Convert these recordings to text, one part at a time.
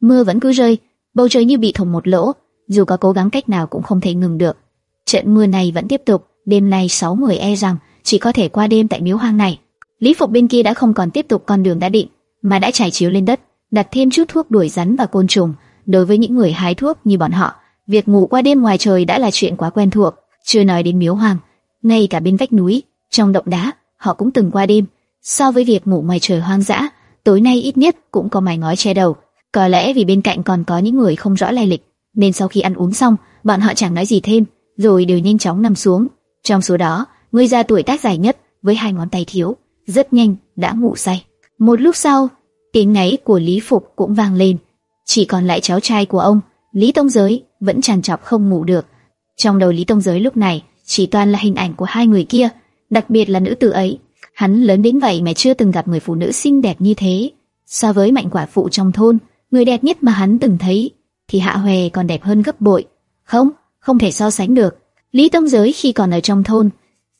Mưa vẫn cứ rơi, bầu trời như bị thủng một lỗ, dù có cố gắng cách nào cũng không thể ngừng được. Trận mưa này vẫn tiếp tục, đêm nay sáu người e rằng chỉ có thể qua đêm tại miếu hoang này. Lý Phục bên kia đã không còn tiếp tục con đường đã định, mà đã trải chiếu lên đất, đặt thêm chút thuốc đuổi rắn và côn trùng. Đối với những người hái thuốc như bọn họ, việc ngủ qua đêm ngoài trời đã là chuyện quá quen thuộc. Chưa nói đến miếu hoang, ngay cả bên vách núi, trong động đá, họ cũng từng qua đêm. So với việc ngủ ngoài trời hoang dã, tối nay ít nhất cũng có mái ngói che đầu. Có lẽ vì bên cạnh còn có những người không rõ lai lịch, nên sau khi ăn uống xong, bọn họ chẳng nói gì thêm, rồi đều nhanh chóng nằm xuống. Trong số đó, người già tuổi tác dài nhất với hai ngón tay thiếu, rất nhanh đã ngủ say. Một lúc sau, tiếng ngáy của Lý Phục cũng vang lên. Chỉ còn lại cháu trai của ông, Lý Tông Giới, vẫn tràn trọc không ngủ được. Trong đầu Lý Tông Giới lúc này chỉ toàn là hình ảnh của hai người kia, đặc biệt là nữ tử ấy. Hắn lớn đến vậy mà chưa từng gặp người phụ nữ xinh đẹp như thế. So với mạnh quả phụ trong thôn, người đẹp nhất mà hắn từng thấy, thì Hạ Huệ còn đẹp hơn gấp bội. Không, không thể so sánh được. Lý Tông Giới khi còn ở trong thôn,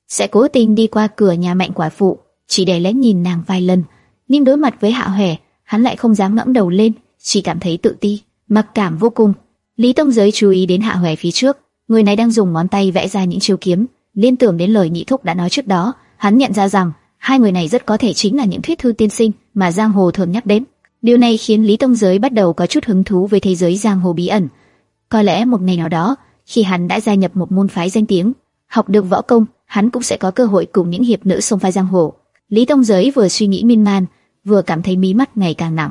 sẽ cố tình đi qua cửa nhà mạnh quả phụ, chỉ để lén nhìn nàng vài lần. Nhưng đối mặt với Hạ Huệ, hắn lại không dám ngẩng đầu lên, chỉ cảm thấy tự ti, mặc cảm vô cùng. Lý Tông Giới chú ý đến Hạ Huệ phía trước, người này đang dùng ngón tay vẽ ra những chiêu kiếm, liên tưởng đến lời nhị thúc đã nói trước đó, hắn nhận ra rằng hai người này rất có thể chính là những thuyết thư tiên sinh mà giang hồ thường nhắc đến. Điều này khiến Lý Tông Giới bắt đầu có chút hứng thú với thế giới giang hồ bí ẩn. Có lẽ một ngày nào đó, khi hắn đã gia nhập một môn phái danh tiếng, học được võ công, hắn cũng sẽ có cơ hội cùng những hiệp nữ xông pha giang hồ. Lý Tông Giới vừa suy nghĩ miên man, vừa cảm thấy mí mắt ngày càng nặng.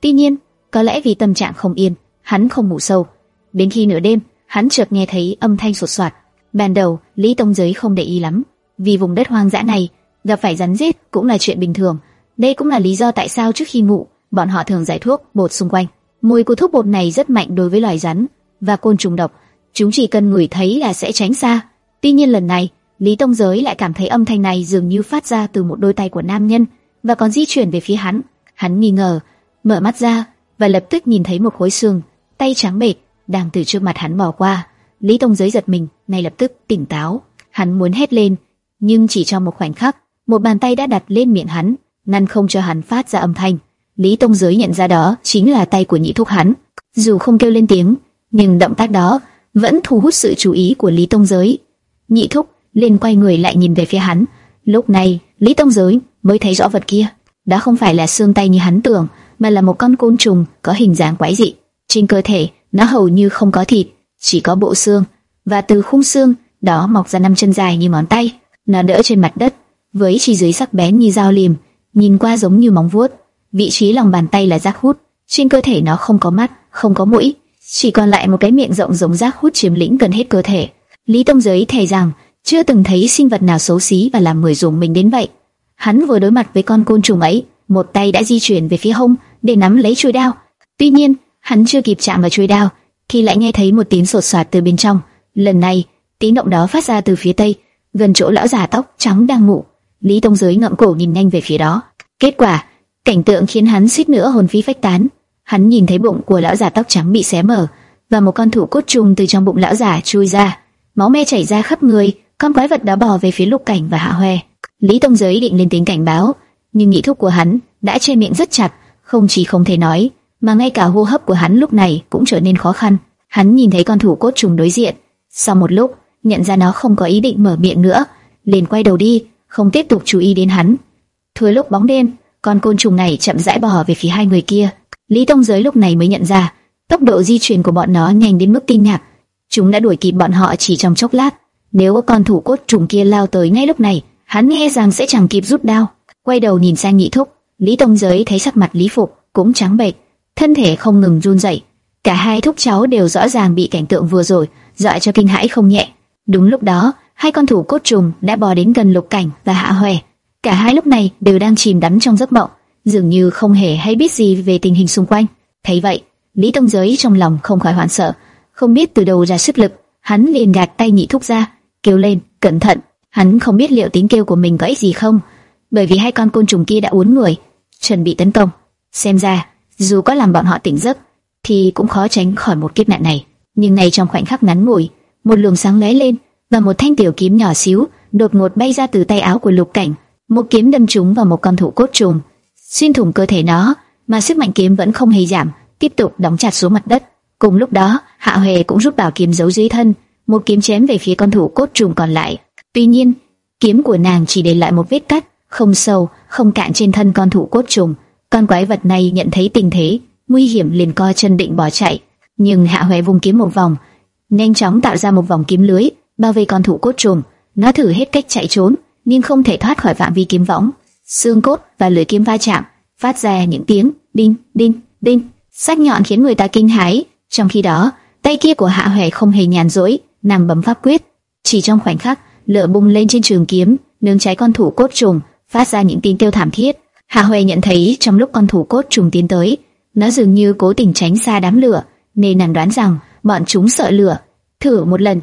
Tuy nhiên, có lẽ vì tâm trạng không yên, hắn không ngủ sâu. Đến khi nửa đêm, hắn chợt nghe thấy âm thanh sột soạt. Ban đầu, Lý Tông Giới không để ý lắm, vì vùng đất hoang dã này, gặp phải rắn rết cũng là chuyện bình thường. Đây cũng là lý do tại sao trước khi ngủ, bọn họ thường giải thuốc bột xung quanh. Mùi của thuốc bột này rất mạnh đối với loài rắn và côn trùng độc, chúng chỉ cần ngửi thấy là sẽ tránh xa. Tuy nhiên lần này, Lý Tông Giới lại cảm thấy âm thanh này dường như phát ra từ một đôi tay của nam nhân và còn di chuyển về phía hắn. Hắn nghi ngờ, mở mắt ra và lập tức nhìn thấy một khối xương, tay trắng bệch đang từ trước mặt hắn bỏ qua. Lý Tông Giới giật mình, ngay lập tức tỉnh táo. Hắn muốn hét lên, nhưng chỉ trong một khoảnh khắc, một bàn tay đã đặt lên miệng hắn, ngăn không cho hắn phát ra âm thanh. Lý Tông Giới nhận ra đó chính là tay của nhị thúc hắn. Dù không kêu lên tiếng, nhưng động tác đó vẫn thu hút sự chú ý của Lý Tông Giới. Nhị thúc liền quay người lại nhìn về phía hắn. Lúc này, Lý Tông Giới mới thấy rõ vật kia. Đó không phải là xương tay như hắn tưởng, mà là một con côn trùng có hình dáng quái dị. Trên cơ thể, nó hầu như không có thịt, chỉ có bộ xương. Và từ khung xương, đó mọc ra năm chân dài như ngón tay. Nó đỡ trên mặt đất, với chi dưới sắc bén như dao liềm, nhìn qua giống như móng vuốt. Vị trí lòng bàn tay là rác hút, trên cơ thể nó không có mắt, không có mũi, chỉ còn lại một cái miệng rộng giống rác hút chiếm lĩnh gần hết cơ thể. Lý Tông Giới thề rằng chưa từng thấy sinh vật nào xấu xí và làm người dùng mình đến vậy. Hắn vừa đối mặt với con côn trùng ấy, một tay đã di chuyển về phía hông để nắm lấy chuôi đao. Tuy nhiên, hắn chưa kịp chạm vào chuôi đao, thì lại nghe thấy một tiếng sột soạt từ bên trong. Lần này, tiếng động đó phát ra từ phía tây, gần chỗ lão già tóc trắng đang ngủ. Lý Tông Giới ngậm cổ nhìn nhanh về phía đó. Kết quả, cảnh tượng khiến hắn suýt nữa hồn phi phách tán. Hắn nhìn thấy bụng của lão già tóc trắng bị xé mở và một con thủ cốt trùng từ trong bụng lão già chui ra, máu me chảy ra khắp người. Con quái vật đó bò về phía Lục Cảnh và Hạ Hoè. Lý Tông Giới định lên tiếng cảnh báo, nhưng nhị thúc của hắn đã che miệng rất chặt, không chỉ không thể nói, mà ngay cả hô hấp của hắn lúc này cũng trở nên khó khăn. Hắn nhìn thấy con thủ cốt trùng đối diện, sau một lúc nhận ra nó không có ý định mở miệng nữa, liền quay đầu đi, không tiếp tục chú ý đến hắn. Thưa lúc bóng đêm, con côn trùng này chậm rãi bò về phía hai người kia. Lý Tông Giới lúc này mới nhận ra, tốc độ di chuyển của bọn nó nhanh đến mức kinh ngạc. Chúng đã đuổi kịp bọn họ chỉ trong chốc lát. Nếu có con thủ cốt trùng kia lao tới ngay lúc này, hắn nghe rằng sẽ chẳng kịp rút đao. Quay đầu nhìn sang Nhị Thúc, Lý Tông Giới thấy sắc mặt Lý Phục cũng trắng bệch, thân thể không ngừng run rẩy. Cả hai thúc cháu đều rõ ràng bị cảnh tượng vừa rồi dọa cho kinh hãi không nhẹ. Đúng lúc đó, hai con thủ cốt trùng đã bò đến gần Lục Cảnh và Hạ Hoè. Cả hai lúc này đều đang chìm đắm trong giấc mộng, dường như không hề hay biết gì về tình hình xung quanh. Thấy vậy, Lý Tông Giới trong lòng không khỏi hoảng sợ, không biết từ đâu ra sức lực, hắn liền gạt tay nhị thúc ra, kêu lên, cẩn thận. Hắn không biết liệu tiếng kêu của mình có ích gì không, bởi vì hai con côn trùng kia đã uốn người, chuẩn bị tấn công. Xem ra, dù có làm bọn họ tỉnh giấc, thì cũng khó tránh khỏi một kiếp nạn này. Nhưng này trong khoảnh khắc ngắn ngủi, một luồng sáng lóe lên và một thanh tiểu kiếm nhỏ xíu đột ngột bay ra từ tay áo của Lục Cảnh, một kiếm đâm trúng vào một con thủ cốt trùng, xuyên thủng cơ thể nó, mà sức mạnh kiếm vẫn không hề giảm, tiếp tục đóng chặt xuống mặt đất. Cùng lúc đó, Hạ Huệ cũng rút bảo kiếm giấu dưới thân, một kiếm chém về phía con thủ cốt trùng còn lại. Tuy nhiên, kiếm của nàng chỉ để lại một vết cắt, không sâu, không cạn trên thân con thủ cốt trùng. Con quái vật này nhận thấy tình thế, nguy hiểm liền co chân định bỏ chạy, nhưng Hạ Huệ vùng kiếm một vòng, nhanh chóng tạo ra một vòng kiếm lưới bao vây con thủ cốt trùng. Nó thử hết cách chạy trốn, nhưng không thể thoát khỏi phạm vi kiếm võng. Xương cốt và lưỡi kiếm va chạm, phát ra những tiếng đinh đinh đinh, sắc nhọn khiến người ta kinh hãi. Trong khi đó, tay kia của Hạ Huệ không hề nhàn rỗi, nằm bấm pháp quyết. Chỉ trong khoảnh khắc, lửa bùng lên trên trường kiếm, nướng cháy con thủ cốt trùng, phát ra những tiếng kêu thảm thiết. Hạ Huệ nhận thấy trong lúc con thủ cốt trùng tiến tới, nó dường như cố tình tránh xa đám lửa, nên nàng đoán rằng bọn chúng sợ lửa. Thử một lần,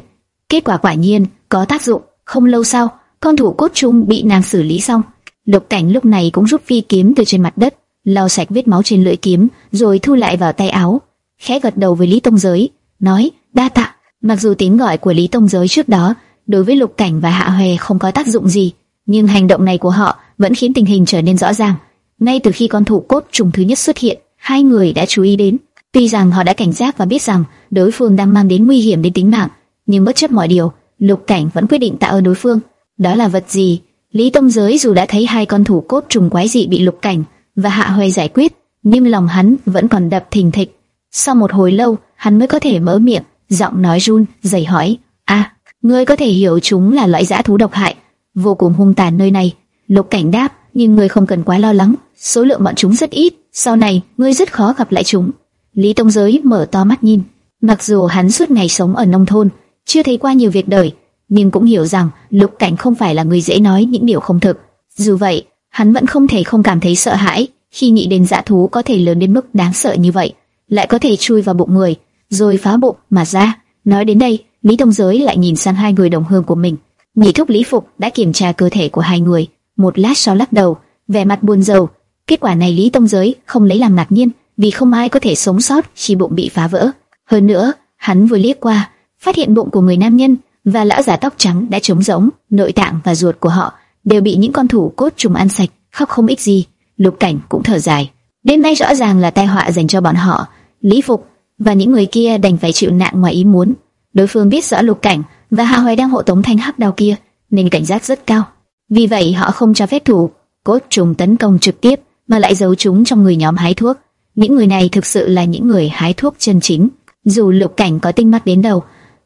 kết quả quả nhiên có tác dụng. Không lâu sau, con thủ cốt trung bị nàng xử lý xong. Lục Cảnh lúc này cũng rút phi kiếm từ trên mặt đất, lau sạch vết máu trên lưỡi kiếm, rồi thu lại vào tay áo. Khẽ gật đầu với Lý Tông Giới, nói: "Đa tạ." Mặc dù tiếng gọi của Lý Tông Giới trước đó đối với Lục Cảnh và Hạ Hoè không có tác dụng gì, nhưng hành động này của họ vẫn khiến tình hình trở nên rõ ràng. Ngay từ khi con thủ cốt trùng thứ nhất xuất hiện, hai người đã chú ý đến. Tuy rằng họ đã cảnh giác và biết rằng đối phương đang mang đến nguy hiểm đến tính mạng, nhưng bất chấp mọi điều, Lục Cảnh vẫn quyết định tạ ơn đối phương. Đó là vật gì? Lý Tông Giới dù đã thấy hai con thủ cốt trùng quái dị bị Lục Cảnh và Hạ Hoè giải quyết, nhưng lòng hắn vẫn còn đập thình thịch. Sau một hồi lâu, hắn mới có thể mở miệng, giọng nói run, rẩy hỏi: "A, ngươi có thể hiểu chúng là loại dã thú độc hại, vô cùng hung tàn nơi này?" Lục Cảnh đáp: "Nhưng ngươi không cần quá lo lắng, số lượng bọn chúng rất ít, sau này ngươi rất khó gặp lại chúng." Lý Tông Giới mở to mắt nhìn, mặc dù hắn suốt ngày sống ở nông thôn, chưa thấy qua nhiều việc đời, nhưng cũng hiểu rằng Lục Cảnh không phải là người dễ nói những điều không thực. Dù vậy, hắn vẫn không thể không cảm thấy sợ hãi khi nghĩ đến dã thú có thể lớn đến mức đáng sợ như vậy, lại có thể chui vào bụng người, rồi phá bụng mà ra. Nói đến đây, Lý Tông Giới lại nhìn sang hai người đồng hương của mình. Nhị thúc Lý Phục đã kiểm tra cơ thể của hai người, một lát sau lắc đầu, vẻ mặt buồn rầu. Kết quả này Lý Tông Giới không lấy làm ngạc nhiên, vì không ai có thể sống sót khi bụng bị phá vỡ. Hơn nữa, hắn vừa liếc qua, phát hiện bụng của người nam nhân và lão già tóc trắng đã trống rỗng, nội tạng và ruột của họ đều bị những con thủ cốt trùng ăn sạch, khóc không ích gì. Lục Cảnh cũng thở dài. Đêm nay rõ ràng là tai họa dành cho bọn họ. Lý Phục và những người kia đành phải chịu nạn ngoài ý muốn. Đối phương biết rõ Lục Cảnh và Hà Hoài đang hộ tống thanh hắc đào kia, nên cảnh giác rất cao. Vì vậy họ không cho phép thủ cốt trùng tấn công trực tiếp, mà lại giấu chúng trong người nhóm hái thuốc. Những người này thực sự là những người hái thuốc chân chính. Dù Lục Cảnh có tinh mắt đến đâu,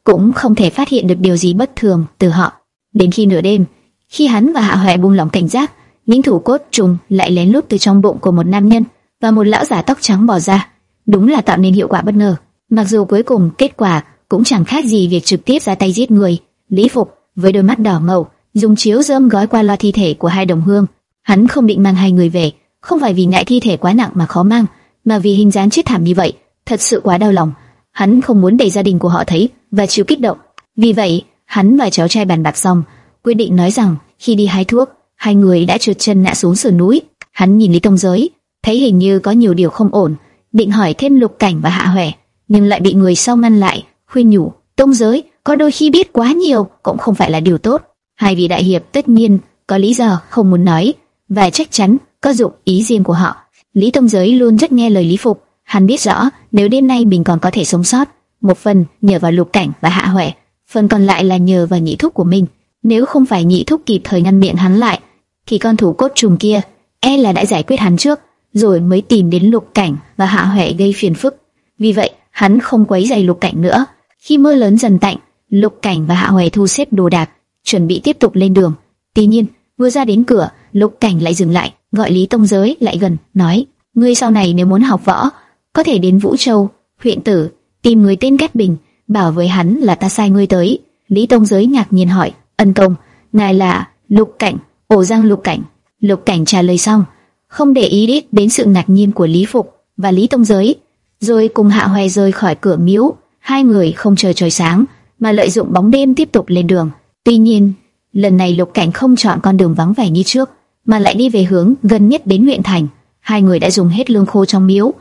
cũng không thể phát hiện được điều gì bất thường từ họ. Đến khi nửa đêm, khi hắn và Hạ Hoè buông lỏng cảnh giác, những thủ cốt trùng lại lén lút từ trong bụng của một nam nhân và một lão giả tóc trắng bò ra. Đúng là tạo nên hiệu quả bất ngờ. Mặc dù cuối cùng kết quả cũng chẳng khác gì việc trực tiếp ra tay giết người. Lý Phục với đôi mắt đỏ ngầu dùng chiếu dơm gói qua loa thi thể của hai đồng hương. Hắn không định mang hai người về, không phải vì ngại thi thể quá nặng mà khó mang, mà vì hình dáng chết thảm như vậy, thật sự quá đau lòng. Hắn không muốn để gia đình của họ thấy và chịu kích động. Vì vậy, hắn và cháu trai bàn bạc xong, quyết định nói rằng khi đi hái thuốc, hai người đã trượt chân ngã xuống sườn núi. Hắn nhìn Lý Tông Giới, thấy hình như có nhiều điều không ổn, định hỏi thêm Lục Cảnh và Hạ Hoè, nhưng lại bị người sau ngăn lại, khuyên nhủ: Tông Giới, có đôi khi biết quá nhiều cũng không phải là điều tốt. Hai vị đại hiệp tất nhiên có lý do không muốn nói, và chắc chắn có dụng ý riêng của họ. Lý Tông Giới luôn rất nghe lời Lý Phục, hắn biết rõ nếu đêm nay mình còn có thể sống sót, một phần nhờ vào Lục Cảnh và Hạ huệ, phần còn lại là nhờ vào nhị thúc của mình. Nếu không phải nhị thúc kịp thời ngăn miệng hắn lại, thì con thủ cốt trùng kia e là đã giải quyết hắn trước, rồi mới tìm đến Lục Cảnh và Hạ Huệ gây phiền phức. Vì vậy, hắn không quấy giày Lục Cảnh nữa. Khi mưa lớn dần tạnh, Lục Cảnh và Hạ Huệ thu xếp đồ đạc, chuẩn bị tiếp tục lên đường. Tuy nhiên, vừa ra đến cửa, Lục Cảnh lại dừng lại, gọi Lý Tông Giới lại gần, nói: "Ngươi sau này nếu muốn học võ, có thể đến Vũ Châu, huyện tử, tìm người tên Cát Bình, bảo với hắn là ta sai ngươi tới." Lý Tông Giới ngạc nhiên hỏi: "Ân công, ngài là Lục Cảnh?" Ổ Giang Lục Cảnh. Lục Cảnh trả lời xong, không để ý đến, đến sự ngạc nhiên của Lý Phục và Lý Tông Giới, rồi cùng Hạ Hoè rời khỏi cửa miếu. Hai người không chờ trời sáng, mà lợi dụng bóng đêm tiếp tục lên đường. Tuy nhiên, lần này Lục Cảnh không chọn con đường vắng vẻ như trước, mà lại đi về hướng gần nhất đến huyện thành. Hai người đã dùng hết lương khô trong miếu,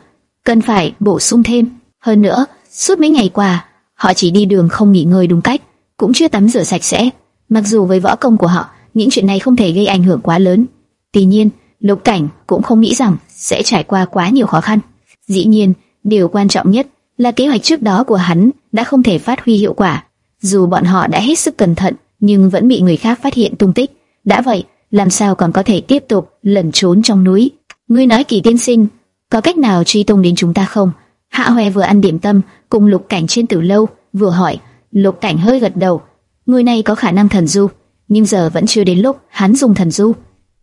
cần phải bổ sung thêm. Hơn nữa, suốt mấy ngày qua, họ chỉ đi đường không nghỉ ngơi đúng cách, cũng chưa tắm rửa sạch sẽ. Mặc dù với võ công của họ những chuyện này không thể gây ảnh hưởng quá lớn. Tuy nhiên, Lục Cảnh cũng không nghĩ rằng sẽ trải qua quá nhiều khó khăn. Dĩ nhiên, Điều quan trọng nhất là kế hoạch trước đó của hắn đã không thể phát huy hiệu quả. Dù bọn họ đã hết sức cẩn thận, nhưng vẫn bị người khác phát hiện tung tích. Đã vậy, làm sao còn có thể tiếp tục lẩn trốn trong núi? Ngươi nói kỳ tiên sinh, có cách nào truy tung đến chúng ta không? Hạ Hoè vừa ăn điểm tâm cùng Lục Cảnh trên tử lâu, vừa hỏi. Lục Cảnh hơi gật đầu. Người này có khả năng thần du, nhưng giờ vẫn chưa đến lúc hắn dùng thần du.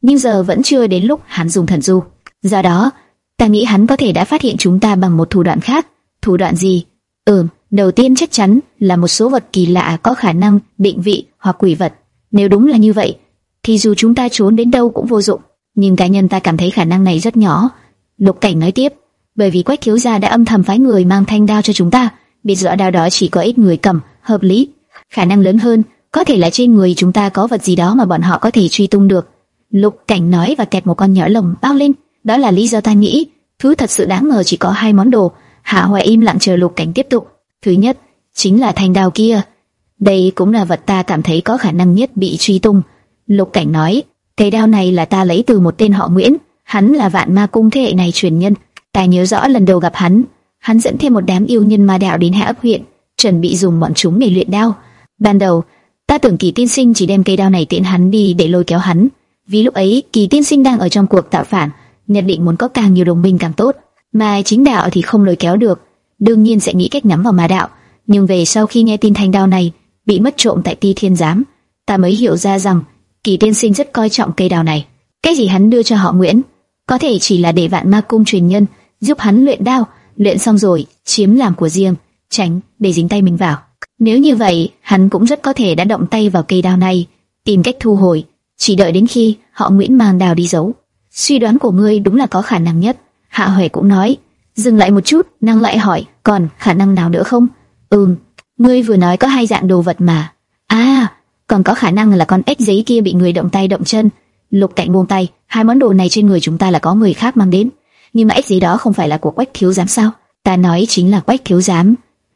Nhưng giờ vẫn chưa đến lúc hắn dùng thần du. Do đó, ta nghĩ hắn có thể đã phát hiện chúng ta bằng một thủ đoạn khác. Thủ đoạn gì? Ừm, đầu tiên chắc chắn là một số vật kỳ lạ có khả năng định vị hoặc quỷ vật. Nếu đúng là như vậy, thì dù chúng ta trốn đến đâu cũng vô dụng. Nhưng cá nhân ta cảm thấy khả năng này rất nhỏ. Lục Cảnh nói tiếp, bởi vì Quách thiếu gia đã âm thầm phái người mang thanh đao cho chúng ta, biết rõ đao đó chỉ có ít người cầm, hợp lý. Khả năng lớn hơn, có thể là trên người chúng ta có vật gì đó mà bọn họ có thể truy tung được. Lục Cảnh nói và kẹt một con nhỏ lồng bao lên, đó là lý do ta nghĩ, thứ thật sự đáng ngờ chỉ có hai món đồ. Hạ Hoài im lặng chờ Lục Cảnh tiếp tục. Thứ nhất, chính là thanh đao kia. Đây cũng là vật ta cảm thấy có khả năng nhất bị truy tung. Lục Cảnh nói, cây đao này là ta lấy từ một tên họ Nguyễn, hắn là vạn ma cung thế hệ này truyền nhân. Ta nhớ rõ lần đầu gặp hắn, hắn dẫn thêm một đám yêu nhân ma đạo đến hạ ấp huyện, chuẩn bị dùng bọn chúng để luyện đao. Ban đầu, ta tưởng kỳ tiên sinh chỉ đem cây đao này tiện hắn đi để lôi kéo hắn, vì lúc ấy kỳ tiên sinh đang ở trong cuộc tạo phản, nhận định muốn có càng nhiều đồng minh càng tốt, mà chính đạo thì không lôi kéo được, đương nhiên sẽ nghĩ cách nắm vào ma đạo. Nhưng về sau khi nghe tin thanh đao này bị mất trộm tại Ti Thiên Giám, ta mới hiểu ra rằng kỳ tiên sinh rất coi trọng cây đao này. Cái gì hắn đưa cho họ Nguyễn, có thể chỉ là để vạn ma cung truyền nhân giúp hắn luyện đao, luyện xong rồi chiếm làm của riêng, tránh để dính tay mình vào. Nếu như vậy, hắn cũng rất có thể đã động tay vào cây đao này, tìm cách thu hồi, chỉ đợi đến khi họ Nguyễn mang đào đi giấu. Suy đoán của ngươi đúng là có khả năng nhất. Hạ Huệ cũng nói, dừng lại một chút, năng lại hỏi, còn khả năng nào nữa không? Ừm, ngươi vừa nói có hai dạng đồ vật mà. À, còn có khả năng là con ếch giấy kia bị người động tay động chân. Lục Cảnh buông tay, hai món đồ này trên người chúng ta là có người khác mang đến, nhưng mà ếch gì đó không phải là của Quách thiếu giám sao? Ta nói chính là Quách thiếu giám.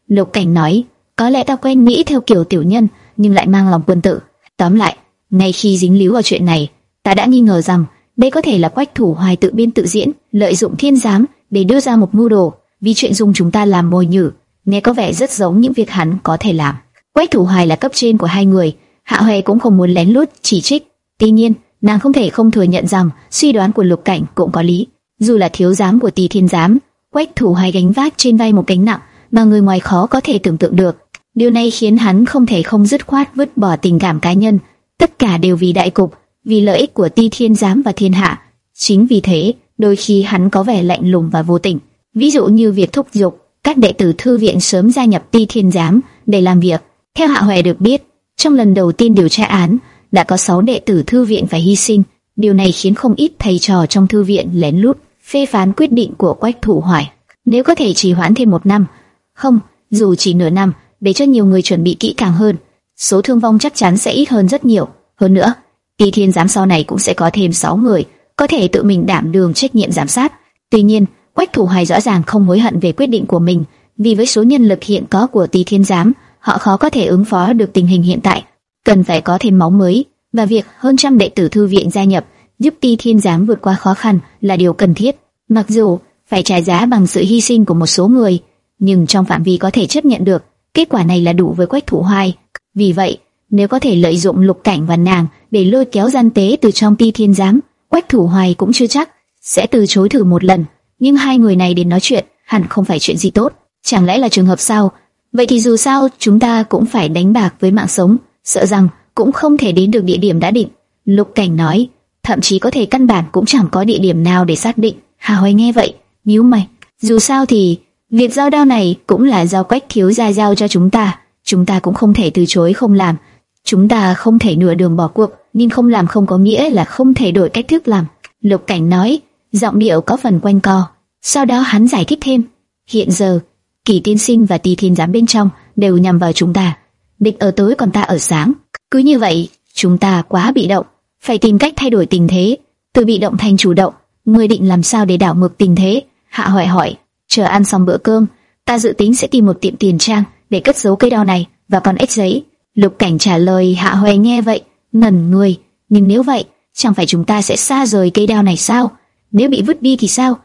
Lục Cảnh nói, có lẽ ta quen nghĩ theo kiểu tiểu nhân, nhưng lại mang lòng quân tử. Tóm lại, ngay khi dính líu vào chuyện này, ta đã nghi ngờ rằng đây có thể là Quách Thủ Hoài tự biên tự diễn, lợi dụng thiên giám để đưa ra một mưu đồ, vì chuyện dùng chúng ta làm mồi nhử, nghe có vẻ rất giống những việc hắn có thể làm. Quách Thủ Hoài là cấp trên của hai người, Hạ Hoè cũng không muốn lén lút chỉ trích. Tuy nhiên, nàng không thể không thừa nhận rằng suy đoán của Lục Cảnh cũng có lý. Dù là thiếu giám của tỷ Thiên giám, Quách Thủ hay gánh vác trên vai một gánh nặng mà người ngoài khó có thể tưởng tượng được. Điều này khiến hắn không thể không dứt khoát vứt bỏ tình cảm cá nhân, tất cả đều vì đại cục, vì lợi ích của Ti Thiên giám và thiên hạ. Chính vì thế, đôi khi hắn có vẻ lạnh lùng và vô tình. Ví dụ như việc thúc giục các đệ tử thư viện sớm gia nhập Ti Thiên giám để làm việc. Theo Hạ Hoè được biết, trong lần đầu tiên điều tra án, đã có 6 đệ tử thư viện phải hy sinh. Điều này khiến không ít thầy trò trong thư viện lén lút phê phán quyết định của Quách Thủ Hoài. Nếu có thể trì hoãn thêm một năm, không, dù chỉ nửa năm, để cho nhiều người chuẩn bị kỹ càng hơn, số thương vong chắc chắn sẽ ít hơn rất nhiều. Hơn nữa, tỷ Thiên giám sau này cũng sẽ có thêm 6 người, có thể tự mình đảm đương trách nhiệm giám sát. Tuy nhiên, Quách Thủ Hoài rõ ràng không hối hận về quyết định của mình, vì với số nhân lực hiện có của tỷ Thiên giám, họ khó có thể ứng phó được tình hình hiện tại, cần phải có thêm máu mới, và việc hơn trăm đệ tử thư viện gia nhập giúp Ti Thiên giám vượt qua khó khăn là điều cần thiết. Mặc dù phải trả giá bằng sự hy sinh của một số người, nhưng trong phạm vi có thể chấp nhận được, kết quả này là đủ với Quách Thủ Hoài. Vì vậy, nếu có thể lợi dụng lục cảnh và nàng để lôi kéo gian tế từ trong Ti Thiên giám, Quách Thủ Hoài cũng chưa chắc sẽ từ chối thử một lần. Nhưng hai người này đến nói chuyện, hẳn không phải chuyện gì tốt. Chẳng lẽ là trường hợp sao? Vậy thì dù sao, chúng ta cũng phải đánh bạc với mạng sống, sợ rằng cũng không thể đến được địa điểm đã định. Lục Cảnh nói, thậm chí có thể căn bản cũng chẳng có địa điểm nào để xác định. Hà Hoài nghe vậy, nhíu mày. Dù sao thì việc giao đao này cũng là giao Quách thiếu gia giao cho chúng ta, chúng ta cũng không thể từ chối không làm. Chúng ta không thể nửa đường bỏ cuộc, nhưng không làm không có nghĩa là không thể đổi cách thức làm. Lục Cảnh nói, giọng điệu có phần quanh co. Sau đó hắn giải thích thêm, hiện giờ Kỳ Tiên Sinh và Tỳ Thiên Giám bên trong đều nhằm vào chúng ta. Địch ở tối còn ta ở sáng. Cứ như vậy, chúng ta quá bị động, phải tìm cách thay đổi tình thế, từ bị động thành chủ động. Ngươi định làm sao để đảo ngược tình thế? Hạ hỏi hỏi. Chờ ăn xong bữa cơm, ta dự tính sẽ tìm một tiệm tiền trang để cất giấu cây đao này và còn ếch giấy. Lục Cảnh trả lời Hạ Hoè nghe vậy, ngẩn người. Nhưng nếu vậy, chẳng phải chúng ta sẽ xa rời cây đao này sao? Nếu bị vứt đi thì sao?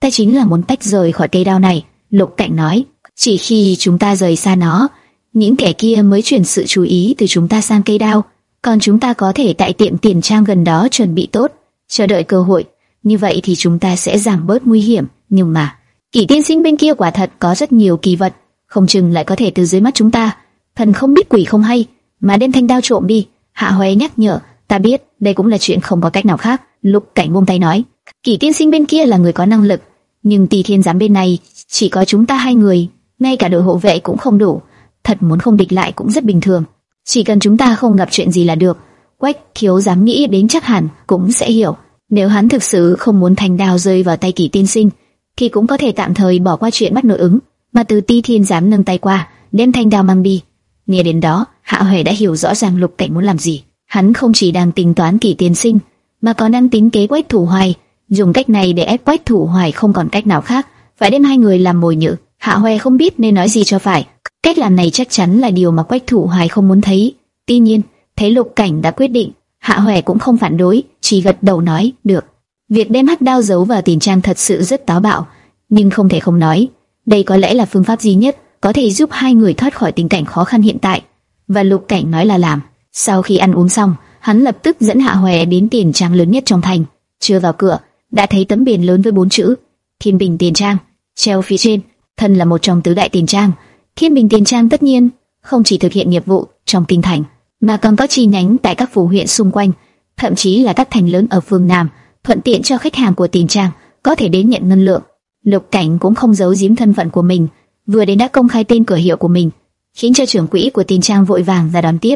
Ta chính là muốn tách rời khỏi cây đao này, Lục Cảnh nói, chỉ khi chúng ta rời xa nó, những kẻ kia mới chuyển sự chú ý từ chúng ta sang cây đao, còn chúng ta có thể tại tiệm tiền trang gần đó chuẩn bị tốt, chờ đợi cơ hội. Như vậy thì chúng ta sẽ giảm bớt nguy hiểm. Nhưng mà, kỷ tiên sinh bên kia quả thật có rất nhiều kỳ vật, không chừng lại có thể từ dưới mắt chúng ta. Thần không biết quỷ không hay, mà đem thanh đao trộm đi. Hạ hoé nhắc nhở, ta biết, đây cũng là chuyện không có cách nào khác. Lục Cảnh buông tay nói, kỷ tiên sinh bên kia là người có năng lực, nhưng Tỳ Thiên giám bên này chỉ có chúng ta hai người, ngay cả đội hộ vệ cũng không đủ. Thật muốn không địch lại cũng rất bình thường. Chỉ cần chúng ta không gặp chuyện gì là được. Quách Khiếu dám nghĩ đến chắc hẳn cũng sẽ hiểu. Nếu hắn thực sự không muốn thành đào rơi vào tay kỳ tiên sinh, thì cũng có thể tạm thời bỏ qua chuyện bắt nội ứng, mà từ Ti Thiên dám nâng tay qua, đem thanh đào mang đi. Nghe đến đó, Hạ Huệ đã hiểu rõ ràng Lục Cảnh muốn làm gì. Hắn không chỉ đang tính toán kỳ tiên sinh, mà còn đang tính kế Quách Thủ Hoài, dùng cách này để ép Quách Thủ Hoài không còn cách nào khác, phải đem hai người làm mồi nhử. Hạ Huệ không biết nên nói gì cho phải, Cách làm này chắc chắn là điều mà Quách Thủ Hoài không muốn thấy. Tuy nhiên, thấy Lục Cảnh đã quyết định, Hạ Hoè cũng không phản đối, chỉ gật đầu nói, được. Việc đem hắc đao giấu vào tiền trang thật sự rất táo bạo, nhưng không thể không nói, đây có lẽ là phương pháp duy nhất có thể giúp hai người thoát khỏi tình cảnh khó khăn hiện tại. Và Lục Cảnh nói là làm. Sau khi ăn uống xong, hắn lập tức dẫn Hạ Hoè đến tiền trang lớn nhất trong thành. Chưa vào cửa, đã thấy tấm biển lớn với bốn chữ Thiên Bình Tiền Trang treo phía trên. Thân là một trong tứ đại tiền trang, Thiên Bình Tiền Trang tất nhiên không chỉ thực hiện nghiệp vụ trong kinh thành, mà còn có chi nhánh tại các phủ huyện xung quanh, thậm chí là các thành lớn ở phương Nam, thuận tiện cho khách hàng của Tiền Trang có thể đến nhận ngân lượng. Lục Cảnh cũng không giấu giếm thân phận của mình, vừa đến đã công khai tên cửa hiệu của mình, khiến cho trưởng quỹ của Tiền Trang vội vàng ra đón tiếp.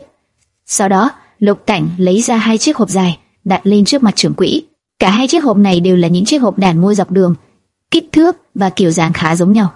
Sau đó, Lục Cảnh lấy ra hai chiếc hộp dài, đặt lên trước mặt trưởng quỹ. Cả hai chiếc hộp này đều là những chiếc hộp đàn mua dọc đường, kích thước và kiểu dáng khá giống nhau.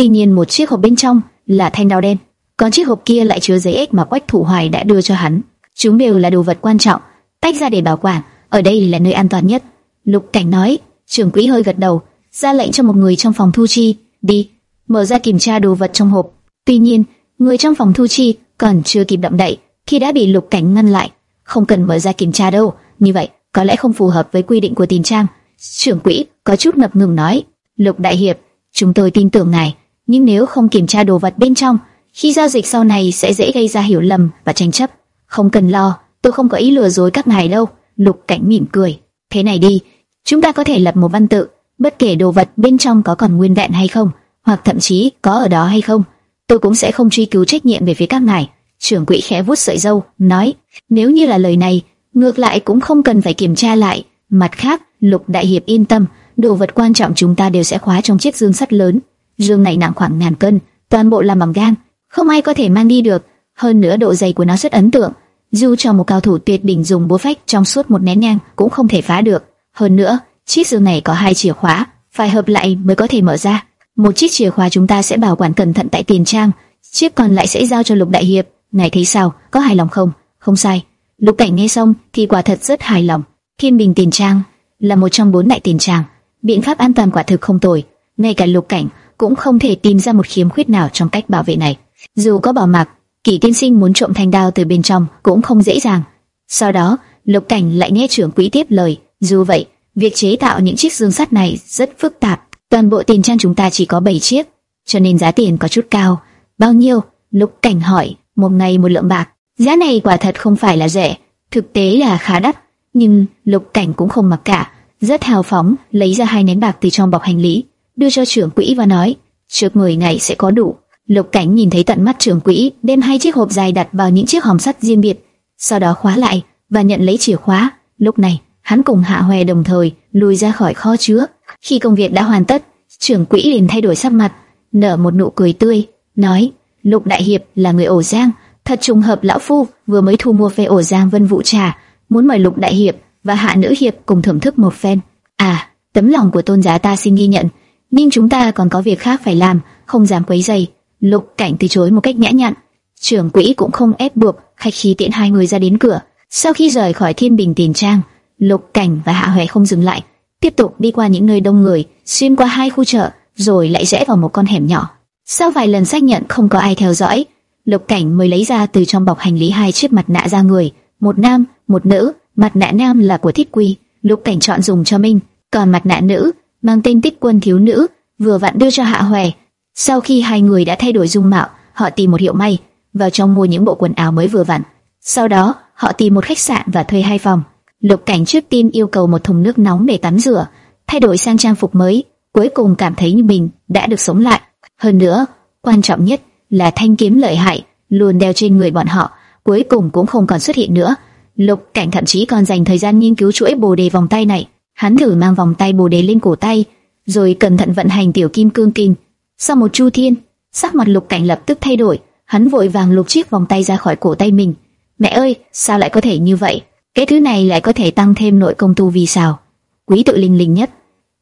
Tuy nhiên một chiếc hộp bên trong là thanh đao đen, còn chiếc hộp kia lại chứa giấy ếch mà Quách Thủ Hoài đã đưa cho hắn. Chúng đều là đồ vật quan trọng, tách ra để bảo quản, ở đây là nơi an toàn nhất. Lục Cảnh nói, trưởng quỹ hơi gật đầu, ra lệnh cho một người trong phòng thu chi, đi, mở ra kiểm tra đồ vật trong hộp. Tuy nhiên, người trong phòng thu chi còn chưa kịp động đậy, khi đã bị Lục Cảnh ngăn lại, không cần mở ra kiểm tra đâu, như vậy có lẽ không phù hợp với quy định của tiền trang. Trưởng quỹ có chút ngập ngừng nói, Lục Đại Hiệp, chúng tôi tin tưởng ngài, nhưng nếu không kiểm tra đồ vật bên trong, khi giao dịch sau này sẽ dễ gây ra hiểu lầm và tranh chấp. Không cần lo, tôi không có ý lừa dối các ngài đâu. Lục Cảnh mỉm cười. Thế này đi, chúng ta có thể lập một văn tự, bất kể đồ vật bên trong có còn nguyên vẹn hay không, hoặc thậm chí có ở đó hay không, tôi cũng sẽ không truy cứu trách nhiệm về phía các ngài. Trưởng quỹ khẽ vuốt sợi râu, nói, nếu như là lời này, ngược lại cũng không cần phải kiểm tra lại. Mặt khác, Lục Đại Hiệp yên tâm, đồ vật quan trọng chúng ta đều sẽ khóa trong chiếc dương sắt lớn, Dương này nặng khoảng ngàn cân, toàn bộ là bằng gan, không ai có thể mang đi được. Hơn nữa độ dày của nó rất ấn tượng, dù cho một cao thủ tuyệt đỉnh dùng búa phách trong suốt một nén nhang cũng không thể phá được. Hơn nữa, chiếc dương này có hai chìa khóa, phải hợp lại mới có thể mở ra. Một chiếc chìa khóa chúng ta sẽ bảo quản cẩn thận tại tiền trang, chiếc còn lại sẽ giao cho Lục Đại Hiệp. Ngài thấy sao? Có hài lòng không? Không sai. Lục Cảnh nghe xong thì quả thật rất hài lòng. Thiên Bình Tiền Trang là một trong bốn đại tiền trang, biện pháp an toàn quả thực không tồi. Ngay cả Lục Cảnh cũng không thể tìm ra một khiếm khuyết nào trong cách bảo vệ này. Dù có bảo mặc, Kỷ Tiên Sinh muốn trộm thanh đao từ bên trong cũng không dễ dàng. Sau đó, Lục Cảnh lại nghe trưởng quỹ tiếp lời. Dù vậy, việc chế tạo những chiếc dương sắt này rất phức tạp. Toàn bộ tiền trang chúng ta chỉ có 7 chiếc, cho nên giá tiền có chút cao. Bao nhiêu? Lục Cảnh hỏi. Một ngày một lượng bạc. Giá này quả thật không phải là rẻ, thực tế là khá đắt. Nhưng Lục Cảnh cũng không mặc cả, rất hào phóng lấy ra hai nén bạc từ trong bọc hành lý đưa cho trưởng quỹ và nói, trước 10 ngày sẽ có đủ. Lục Cảnh nhìn thấy tận mắt trưởng quỹ đem hai chiếc hộp dài đặt vào những chiếc hòm sắt riêng biệt, sau đó khóa lại và nhận lấy chìa khóa. Lúc này, hắn cùng Hạ Hoè đồng thời lùi ra khỏi kho chứa. Khi công việc đã hoàn tất, trưởng quỹ liền thay đổi sắc mặt, nở một nụ cười tươi, nói: Lục Đại Hiệp là người ổ giang, thật trùng hợp lão phu vừa mới thu mua về ổ giang Vân Vũ trà, muốn mời Lục Đại Hiệp và Hạ Nữ Hiệp cùng thưởng thức một phen. À, tấm lòng của tôn giá ta xin ghi nhận nhưng chúng ta còn có việc khác phải làm, không dám quấy rầy. Lục Cảnh từ chối một cách nhã nhặn. Trưởng quỹ cũng không ép buộc, khách khí tiện hai người ra đến cửa. Sau khi rời khỏi Thiên Bình Tiền Trang, Lục Cảnh và Hạ Hoè không dừng lại, tiếp tục đi qua những nơi đông người, xuyên qua hai khu chợ, rồi lại rẽ vào một con hẻm nhỏ. Sau vài lần xác nhận không có ai theo dõi, Lục Cảnh mới lấy ra từ trong bọc hành lý hai chiếc mặt nạ ra người, một nam, một nữ. Mặt nạ nam là của Thiết Quy, Lục Cảnh chọn dùng cho mình, còn mặt nạ nữ mang tên tích quân thiếu nữ, vừa vặn đưa cho Hạ Hoè, Sau khi hai người đã thay đổi dung mạo, họ tìm một hiệu may, vào trong mua những bộ quần áo mới vừa vặn. Sau đó, họ tìm một khách sạn và thuê hai phòng. Lục Cảnh trước tiên yêu cầu một thùng nước nóng để tắm rửa, thay đổi sang trang phục mới, cuối cùng cảm thấy như mình đã được sống lại. Hơn nữa, quan trọng nhất là thanh kiếm lợi hại luôn đeo trên người bọn họ, cuối cùng cũng không còn xuất hiện nữa. Lục Cảnh thậm chí còn dành thời gian nghiên cứu chuỗi bồ đề vòng tay này. Hắn thử mang vòng tay bồ đề lên cổ tay, rồi cẩn thận vận hành tiểu kim cương kinh. Sau một chu thiên, sắc mặt Lục Cảnh lập tức thay đổi, hắn vội vàng lục chiếc vòng tay ra khỏi cổ tay mình. Mẹ ơi, sao lại có thể như vậy? Cái thứ này lại có thể tăng thêm nội công tu vì sao? Quý tự linh linh nhất.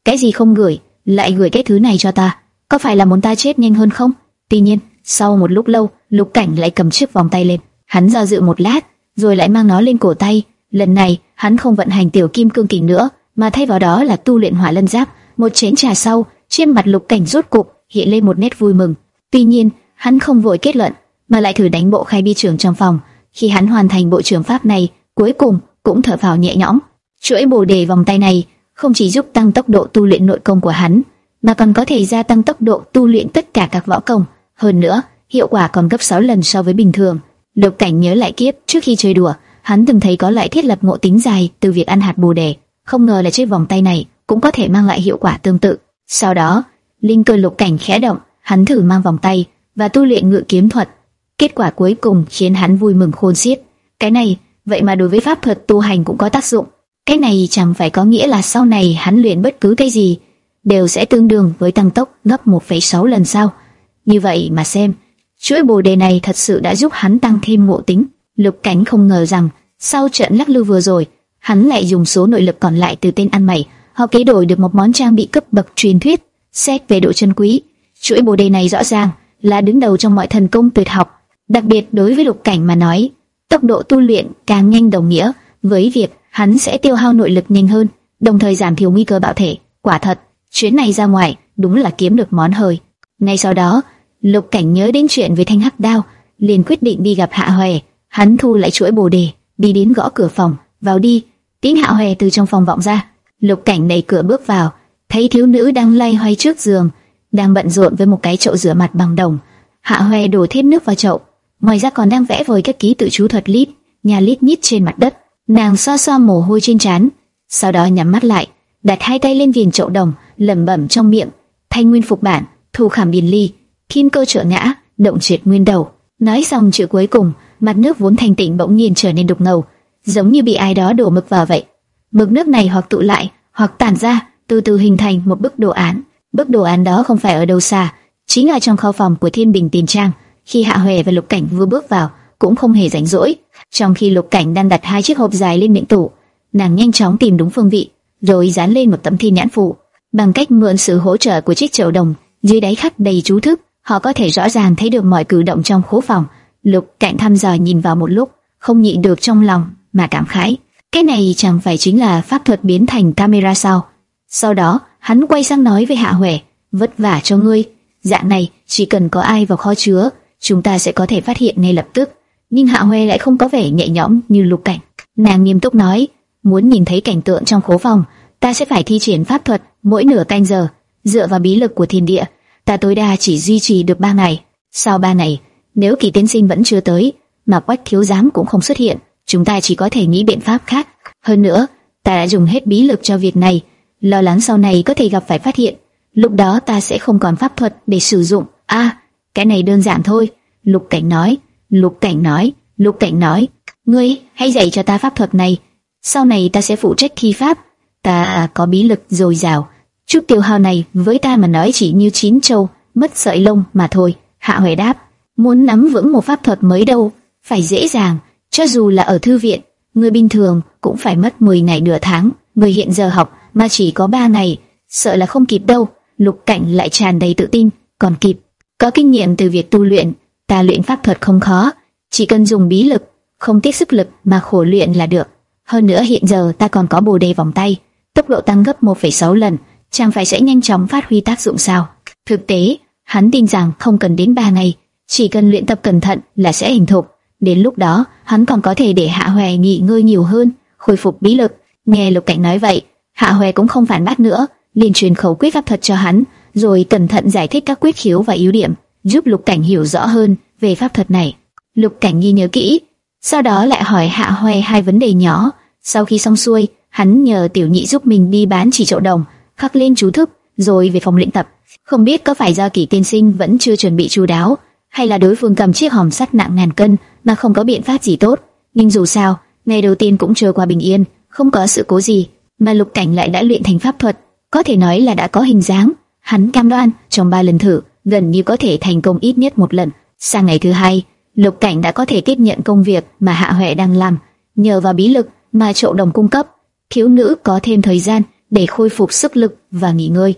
Cái gì không gửi, lại gửi cái thứ này cho ta? Có phải là muốn ta chết nhanh hơn không? Tuy nhiên, sau một lúc lâu, Lục Cảnh lại cầm chiếc vòng tay lên. Hắn do dự một lát, rồi lại mang nó lên cổ tay. Lần này, hắn không vận hành tiểu kim cương kình nữa, mà thay vào đó là tu luyện hỏa lân giáp. Một chén trà sau, trên mặt Lục Cảnh rốt cục hiện lên một nét vui mừng. Tuy nhiên, hắn không vội kết luận, mà lại thử đánh bộ khai bi trưởng trong phòng. Khi hắn hoàn thành bộ trưởng pháp này, cuối cùng cũng thở phào nhẹ nhõm. Chuỗi bồ đề vòng tay này không chỉ giúp tăng tốc độ tu luyện nội công của hắn, mà còn có thể gia tăng tốc độ tu luyện tất cả các võ công. Hơn nữa, hiệu quả còn gấp 6 lần so với bình thường. Lục Cảnh nhớ lại kiếp trước khi chơi đùa, hắn từng thấy có loại thiết lập ngộ tính dài từ việc ăn hạt bồ đề, không ngờ là chiếc vòng tay này cũng có thể mang lại hiệu quả tương tự. Sau đó, linh cơ Lục Cảnh khẽ động, hắn thử mang vòng tay và tu luyện ngự kiếm thuật. Kết quả cuối cùng khiến hắn vui mừng khôn xiết. Cái này, vậy mà đối với pháp thuật tu hành cũng có tác dụng. Cái này chẳng phải có nghĩa là sau này hắn luyện bất cứ cái gì đều sẽ tương đương với tăng tốc gấp 1,6 lần sao? Như vậy mà xem, chuỗi bồ đề này thật sự đã giúp hắn tăng thêm ngộ tính. Lục Cảnh không ngờ rằng sau trận lắc lư vừa rồi, hắn lại dùng số nội lực còn lại từ tên ăn mày, họ kế đổi được một món trang bị cấp bậc truyền thuyết. Xét về độ chân quý, chuỗi bồ đề này rõ ràng là đứng đầu trong mọi thần công tuyệt học. Đặc biệt đối với Lục Cảnh mà nói, tốc độ tu luyện càng nhanh đồng nghĩa với việc hắn sẽ tiêu hao nội lực nhanh hơn, đồng thời giảm thiểu nguy cơ bạo thể. Quả thật, chuyến này ra ngoài đúng là kiếm được món hời. Ngay sau đó, Lục Cảnh nhớ đến chuyện với thanh hắc đao, liền quyết định đi gặp Hạ Hoè. Hắn thu lại chuỗi bồ đề, đi đến gõ cửa phòng, vào đi. Tiếng Hạ Hoè từ trong phòng vọng ra. Lục Cảnh đẩy cửa bước vào, thấy thiếu nữ đang lay hoay trước giường, đang bận rộn với một cái chậu rửa mặt bằng đồng. Hạ Hoè đổ thêm nước vào chậu, ngoài ra còn đang vẽ vời các ký tự chú thuật lít, nhà lít nhít trên mặt đất. Nàng xoa xoa mồ hôi trên trán, sau đó nhắm mắt lại, đặt hai tay lên viền chậu đồng, lẩm bẩm trong miệng: Thanh Nguyên phục bản, thu khảm điền ly, kim cơ trợ ngã, động triệt nguyên đầu. Nói xong chữ cuối cùng, mặt nước vốn thanh tịnh bỗng nhiên trở nên đục ngầu, giống như bị ai đó đổ mực vào vậy. Mực nước này hoặc tụ lại, hoặc tản ra, từ từ hình thành một bức đồ án. Bức đồ án đó không phải ở đâu xa, chính là trong kho phòng của Thiên Bình Tiền Trang. Khi Hạ Huệ và Lục Cảnh vừa bước vào, cũng không hề rảnh rỗi. Trong khi Lục Cảnh đang đặt hai chiếc hộp dài lên miệng tủ, nàng nhanh chóng tìm đúng phương vị, rồi dán lên một tấm thi nhãn phụ. Bằng cách mượn sự hỗ trợ của chiếc chậu đồng, dưới đáy khắc đầy chú thức, họ có thể rõ ràng thấy được mọi cử động trong khố phòng. Lục Cảnh thăm dò nhìn vào một lúc, không nhịn được trong lòng mà cảm khái. Cái này chẳng phải chính là pháp thuật biến thành camera sao? Sau đó, hắn quay sang nói với Hạ Huệ, vất vả cho ngươi. Dạng này, chỉ cần có ai vào kho chứa, chúng ta sẽ có thể phát hiện ngay lập tức. Nhưng Hạ Huệ lại không có vẻ nhẹ nhõm như Lục Cảnh. Nàng nghiêm túc nói, muốn nhìn thấy cảnh tượng trong khố phòng, ta sẽ phải thi triển pháp thuật mỗi nửa canh giờ, dựa vào bí lực của thiên địa, ta tối đa chỉ duy trì được ba ngày. Sau ba ngày, nếu kỳ tiến sinh vẫn chưa tới, mà quách thiếu giám cũng không xuất hiện, chúng ta chỉ có thể nghĩ biện pháp khác. Hơn nữa, ta đã dùng hết bí lực cho việc này, lo lắng sau này có thể gặp phải phát hiện. Lúc đó ta sẽ không còn pháp thuật để sử dụng. A, cái này đơn giản thôi. Lục Cảnh nói. Lục Cảnh nói. Lục Cảnh nói. Ngươi hãy dạy cho ta pháp thuật này. Sau này ta sẽ phụ trách thi pháp. Ta có bí lực dồi dào. Chút tiêu hao này với ta mà nói chỉ như chín châu mất sợi lông mà thôi. Hạ Huệ đáp. Muốn nắm vững một pháp thuật mới đâu, phải dễ dàng. Cho dù là ở thư viện, người bình thường cũng phải mất 10 ngày nửa tháng. Người hiện giờ học mà chỉ có 3 ngày, sợ là không kịp đâu. Lục Cảnh lại tràn đầy tự tin, còn kịp. Có kinh nghiệm từ việc tu luyện, ta luyện pháp thuật không khó, chỉ cần dùng bí lực, không tiết sức lực mà khổ luyện là được. Hơn nữa hiện giờ ta còn có bồ đề vòng tay, tốc độ tăng gấp 1,6 lần, chẳng phải sẽ nhanh chóng phát huy tác dụng sao? Thực tế, hắn tin rằng không cần đến 3 ngày, chỉ cần luyện tập cẩn thận là sẽ hình thục. Đến lúc đó, hắn còn có thể để Hạ Hoè nghỉ ngơi nhiều hơn, khôi phục bí lực. Nghe Lục Cảnh nói vậy, Hạ Hoè cũng không phản bác nữa, liền truyền khẩu quyết pháp thuật cho hắn, rồi cẩn thận giải thích các quyết khiếu và yếu điểm, giúp Lục Cảnh hiểu rõ hơn về pháp thuật này. Lục Cảnh ghi nhớ kỹ, sau đó lại hỏi Hạ Hoè hai vấn đề nhỏ. Sau khi xong xuôi, hắn nhờ Tiểu Nhị giúp mình đi bán chỉ chậu đồng, khắc lên chú thức, rồi về phòng luyện tập. Không biết có phải do Kỷ Tiên Sinh vẫn chưa chuẩn bị chú đáo, hay là đối phương cầm chiếc hòm sắt nặng ngàn cân mà không có biện pháp gì tốt. Nhưng dù sao, ngày đầu tiên cũng trôi qua bình yên, không có sự cố gì, mà Lục Cảnh lại đã luyện thành pháp thuật, có thể nói là đã có hình dáng. Hắn cam đoan trong ba lần thử, gần như có thể thành công ít nhất một lần. Sang ngày thứ hai, Lục Cảnh đã có thể tiếp nhận công việc mà Hạ Huệ đang làm, nhờ vào bí lực mà Trộ Đồng cung cấp, thiếu nữ có thêm thời gian để khôi phục sức lực và nghỉ ngơi,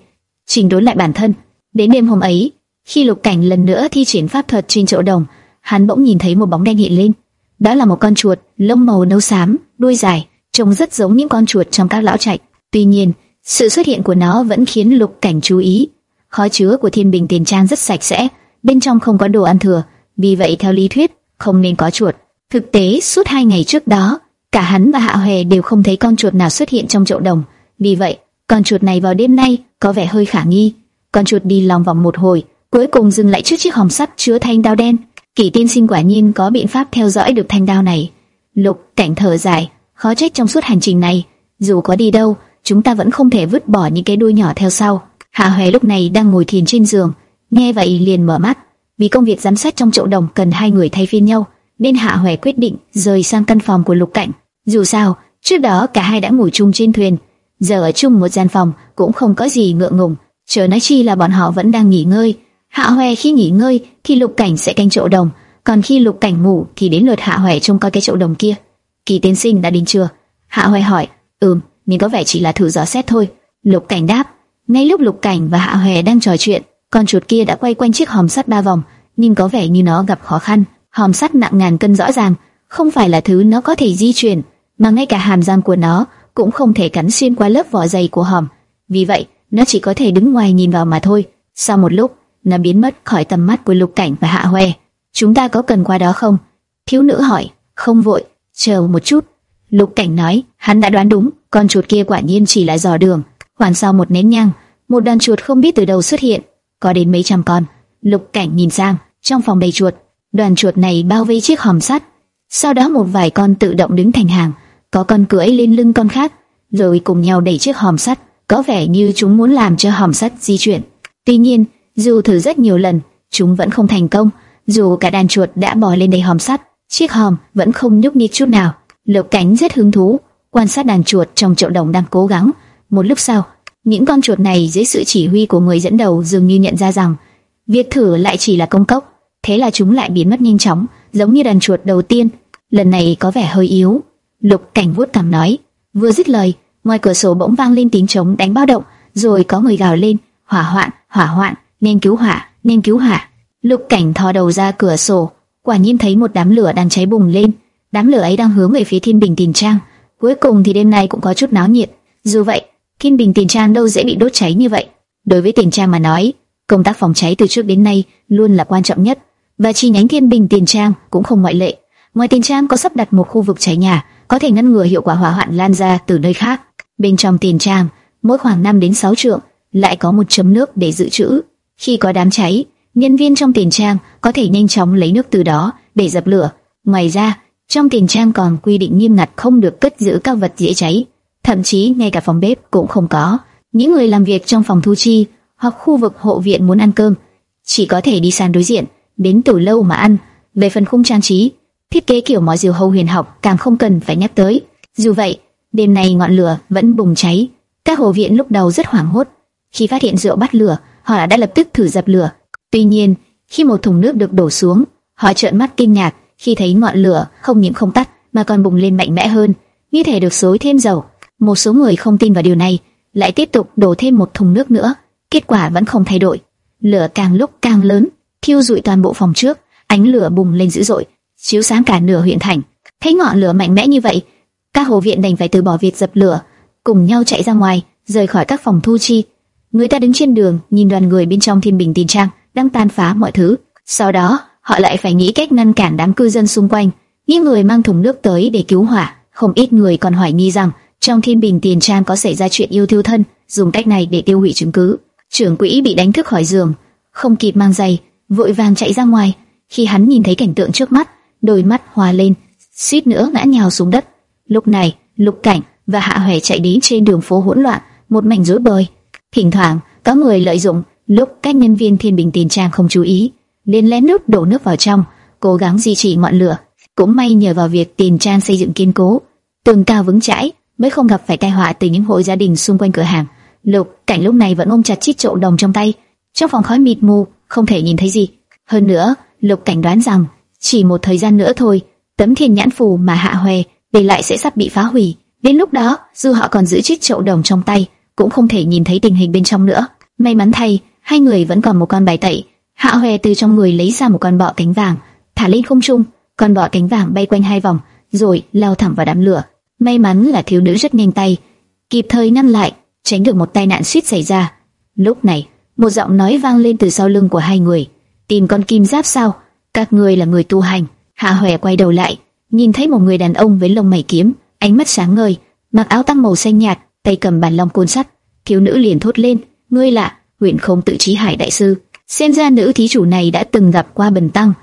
chỉnh đốn lại bản thân. Đến đêm hôm ấy, khi Lục Cảnh lần nữa thi triển pháp thuật trên Triệu Đồng, hắn bỗng nhìn thấy một bóng đen hiện lên. Đó là một con chuột, lông màu nâu xám, đuôi dài, trông rất giống những con chuột trong các lão trạch. Tuy nhiên, sự xuất hiện của nó vẫn khiến Lục Cảnh chú ý. khói chứa của Thiên Bình Tiền Trang rất sạch sẽ, bên trong không có đồ ăn thừa, vì vậy theo lý thuyết không nên có chuột. Thực tế suốt hai ngày trước đó, cả hắn và Hạ Hoè đều không thấy con chuột nào xuất hiện trong chậu đồng. Vì vậy, con chuột này vào đêm nay có vẻ hơi khả nghi. Con chuột đi lòng vòng một hồi, cuối cùng dừng lại trước chiếc hòm sắt chứa thanh đao đen. Kỷ Tiên Sinh quả nhiên có biện pháp theo dõi được thanh đao này. Lục Cảnh thở dài, khó trách trong suốt hành trình này, dù có đi đâu, chúng ta vẫn không thể vứt bỏ những cái đuôi nhỏ theo sau. Hạ Hoè lúc này đang ngồi thiền trên giường, nghe vậy liền mở mắt. Vì công việc giám sát trong chậu đồng cần hai người thay phiên nhau, nên Hạ Hoè quyết định rời sang căn phòng của Lục Cảnh. Dù sao, trước đó cả hai đã ngủ chung trên thuyền, giờ ở chung một gian phòng cũng không có gì ngượng ngùng. Chờ nói chi là bọn họ vẫn đang nghỉ ngơi. Hạ Hoè khi nghỉ ngơi thì Lục Cảnh sẽ canh chậu đồng, còn khi Lục Cảnh ngủ thì đến lượt Hạ Hoè trông coi cái chậu đồng kia. Kỳ Tiên Sinh đã đến chưa? Hạ Hoè hỏi. Ừm, mình có vẻ chỉ là thử dò xét thôi. Lục Cảnh đáp. Ngay lúc Lục Cảnh và Hạ Hoè đang trò chuyện, con chuột kia đã quay quanh chiếc hòm sắt ba vòng, nhưng có vẻ như nó gặp khó khăn. Hòm sắt nặng ngàn cân rõ ràng, không phải là thứ nó có thể di chuyển, mà ngay cả hàm răng của nó cũng không thể cắn xuyên qua lớp vỏ dày của hòm. Vì vậy, nó chỉ có thể đứng ngoài nhìn vào mà thôi. Sau một lúc, nó biến mất khỏi tầm mắt của Lục Cảnh và Hạ Hoè. Chúng ta có cần qua đó không? Thiếu nữ hỏi. Không vội, chờ một chút. Lục Cảnh nói, hắn đã đoán đúng, con chuột kia quả nhiên chỉ là dò đường. Hoàn sau một nén nhang, một đàn chuột không biết từ đâu xuất hiện, có đến mấy trăm con. Lục Cảnh nhìn sang, trong phòng đầy chuột, đoàn chuột này bao vây chiếc hòm sắt. Sau đó một vài con tự động đứng thành hàng, có con cưỡi lên lưng con khác, rồi cùng nhau đẩy chiếc hòm sắt. Có vẻ như chúng muốn làm cho hòm sắt di chuyển. Tuy nhiên, dù thử rất nhiều lần, chúng vẫn không thành công. Dù cả đàn chuột đã bò lên đầy hòm sắt, chiếc hòm vẫn không nhúc nhích chút nào. Lục Cảnh rất hứng thú, quan sát đàn chuột trong chậu đồng đang cố gắng. Một lúc sau, những con chuột này dưới sự chỉ huy của người dẫn đầu dường như nhận ra rằng việc thử lại chỉ là công cốc, thế là chúng lại biến mất nhanh chóng, giống như đàn chuột đầu tiên. Lần này có vẻ hơi yếu. Lục Cảnh vuốt cằm nói, vừa dứt lời, ngoài cửa sổ bỗng vang lên tiếng trống đánh báo động, rồi có người gào lên, hỏa hoạn, hỏa hoạn, nên cứu hỏa, nên cứu hỏa. Lục Cảnh thò đầu ra cửa sổ, quả nhiên thấy một đám lửa đang cháy bùng lên. Đám lửa ấy đang hướng về phía Thiên Bình Tiền Trang. Cuối cùng thì đêm nay cũng có chút náo nhiệt. Dù vậy, Thiên Bình Tiền Trang đâu dễ bị đốt cháy như vậy. Đối với Tiền Trang mà nói, công tác phòng cháy từ trước đến nay luôn là quan trọng nhất, và chi nhánh Thiên Bình Tiền Trang cũng không ngoại lệ. Ngoài Tiền Trang có sắp đặt một khu vực cháy nhà, có thể ngăn ngừa hiệu quả hỏa hoạn lan ra từ nơi khác. Bên trong Tiền Trang, mỗi khoảng 5 đến 6 trượng lại có một chấm nước để dự trữ. Khi có đám cháy, nhân viên trong Tiền Trang có thể nhanh chóng lấy nước từ đó để dập lửa. Ngoài ra, trong Tiền Trang còn quy định nghiêm ngặt không được cất giữ các vật dễ cháy, thậm chí ngay cả phòng bếp cũng không có. Những người làm việc trong phòng thu chi hoặc khu vực hộ viện muốn ăn cơm, chỉ có thể đi sang đối diện, đến từ lâu mà ăn. Về phần khung trang trí, thiết kế kiểu mọi diều hâu huyền học càng không cần phải nhắc tới. Dù vậy, đêm nay ngọn lửa vẫn bùng cháy. Các hộ viện lúc đầu rất hoảng hốt, khi phát hiện rượu bắt lửa, họ đã lập tức thử dập lửa. Tuy nhiên, khi một thùng nước được đổ xuống, họ trợn mắt kinh ngạc khi thấy ngọn lửa không những không tắt mà còn bùng lên mạnh mẽ hơn, như thể được xối thêm dầu. Một số người không tin vào điều này, lại tiếp tục đổ thêm một thùng nước nữa, kết quả vẫn không thay đổi. Lửa càng lúc càng lớn, thiêu rụi toàn bộ phòng trước, ánh lửa bùng lên dữ dội, chiếu sáng cả nửa huyện thành. Thấy ngọn lửa mạnh mẽ như vậy, các hồ viện đành phải từ bỏ việc dập lửa, cùng nhau chạy ra ngoài, rời khỏi các phòng thu chi. Người ta đứng trên đường, nhìn đoàn người bên trong thiên bình tiền trang đang tàn phá mọi thứ. Sau đó, họ lại phải nghĩ cách ngăn cản đám cư dân xung quanh. Những người mang thùng nước tới để cứu hỏa, không ít người còn hoài nghi rằng trong thiên bình tiền trang có xảy ra chuyện yêu thiêu thân, dùng cách này để tiêu hủy chứng cứ. Trưởng quỹ bị đánh thức khỏi giường, không kịp mang giày, vội vàng chạy ra ngoài. Khi hắn nhìn thấy cảnh tượng trước mắt, đôi mắt hòa lên, suýt nữa ngã nhào xuống đất. Lúc này, Lục Cảnh và Hạ Hoè chạy đến trên đường phố hỗn loạn, một mảnh rối bời. Thỉnh thoảng, có người lợi dụng lúc các nhân viên thiên bình tiền trang không chú ý, liền lén lút đổ nước vào trong, cố gắng duy trì ngọn lửa. Cũng may nhờ vào việc tiền trang xây dựng kiên cố, tường cao vững chãi, mới không gặp phải tai họa từ những hộ gia đình xung quanh cửa hàng. Lục Cảnh lúc này vẫn ôm chặt chiếc chậu đồng trong tay, trong phòng khói mịt mù, không thể nhìn thấy gì. Hơn nữa, Lục Cảnh đoán rằng chỉ một thời gian nữa thôi, tấm thiên nhãn phù mà Hạ Hoè để lại sẽ sắp bị phá hủy. Đến lúc đó, dù họ còn giữ chiếc chậu đồng trong tay, cũng không thể nhìn thấy tình hình bên trong nữa. May mắn thay, hai người vẫn còn một con bài tẩy. Hạ Hoè từ trong người lấy ra một con bọ cánh vàng, thả lên không trung. Con bọ cánh vàng bay quanh hai vòng, rồi lao thẳng vào đám lửa. May mắn là thiếu nữ rất nhanh tay, kịp thời ngăn lại, tránh được một tai nạn suýt xảy ra. Lúc này, một giọng nói vang lên từ sau lưng của hai người. Tìm con kim giáp sao? Các ngươi là người tu hành. Hạ Hoè quay đầu lại, nhìn thấy một người đàn ông với lông mày kiếm, ánh mắt sáng ngời, mặc áo tăng màu xanh nhạt, tay cầm bàn long côn sắt. Thiếu nữ liền thốt lên, ngươi lạ, huyện không tự trí hải đại sư. Xem ra nữ thí chủ này đã từng gặp qua bần tăng.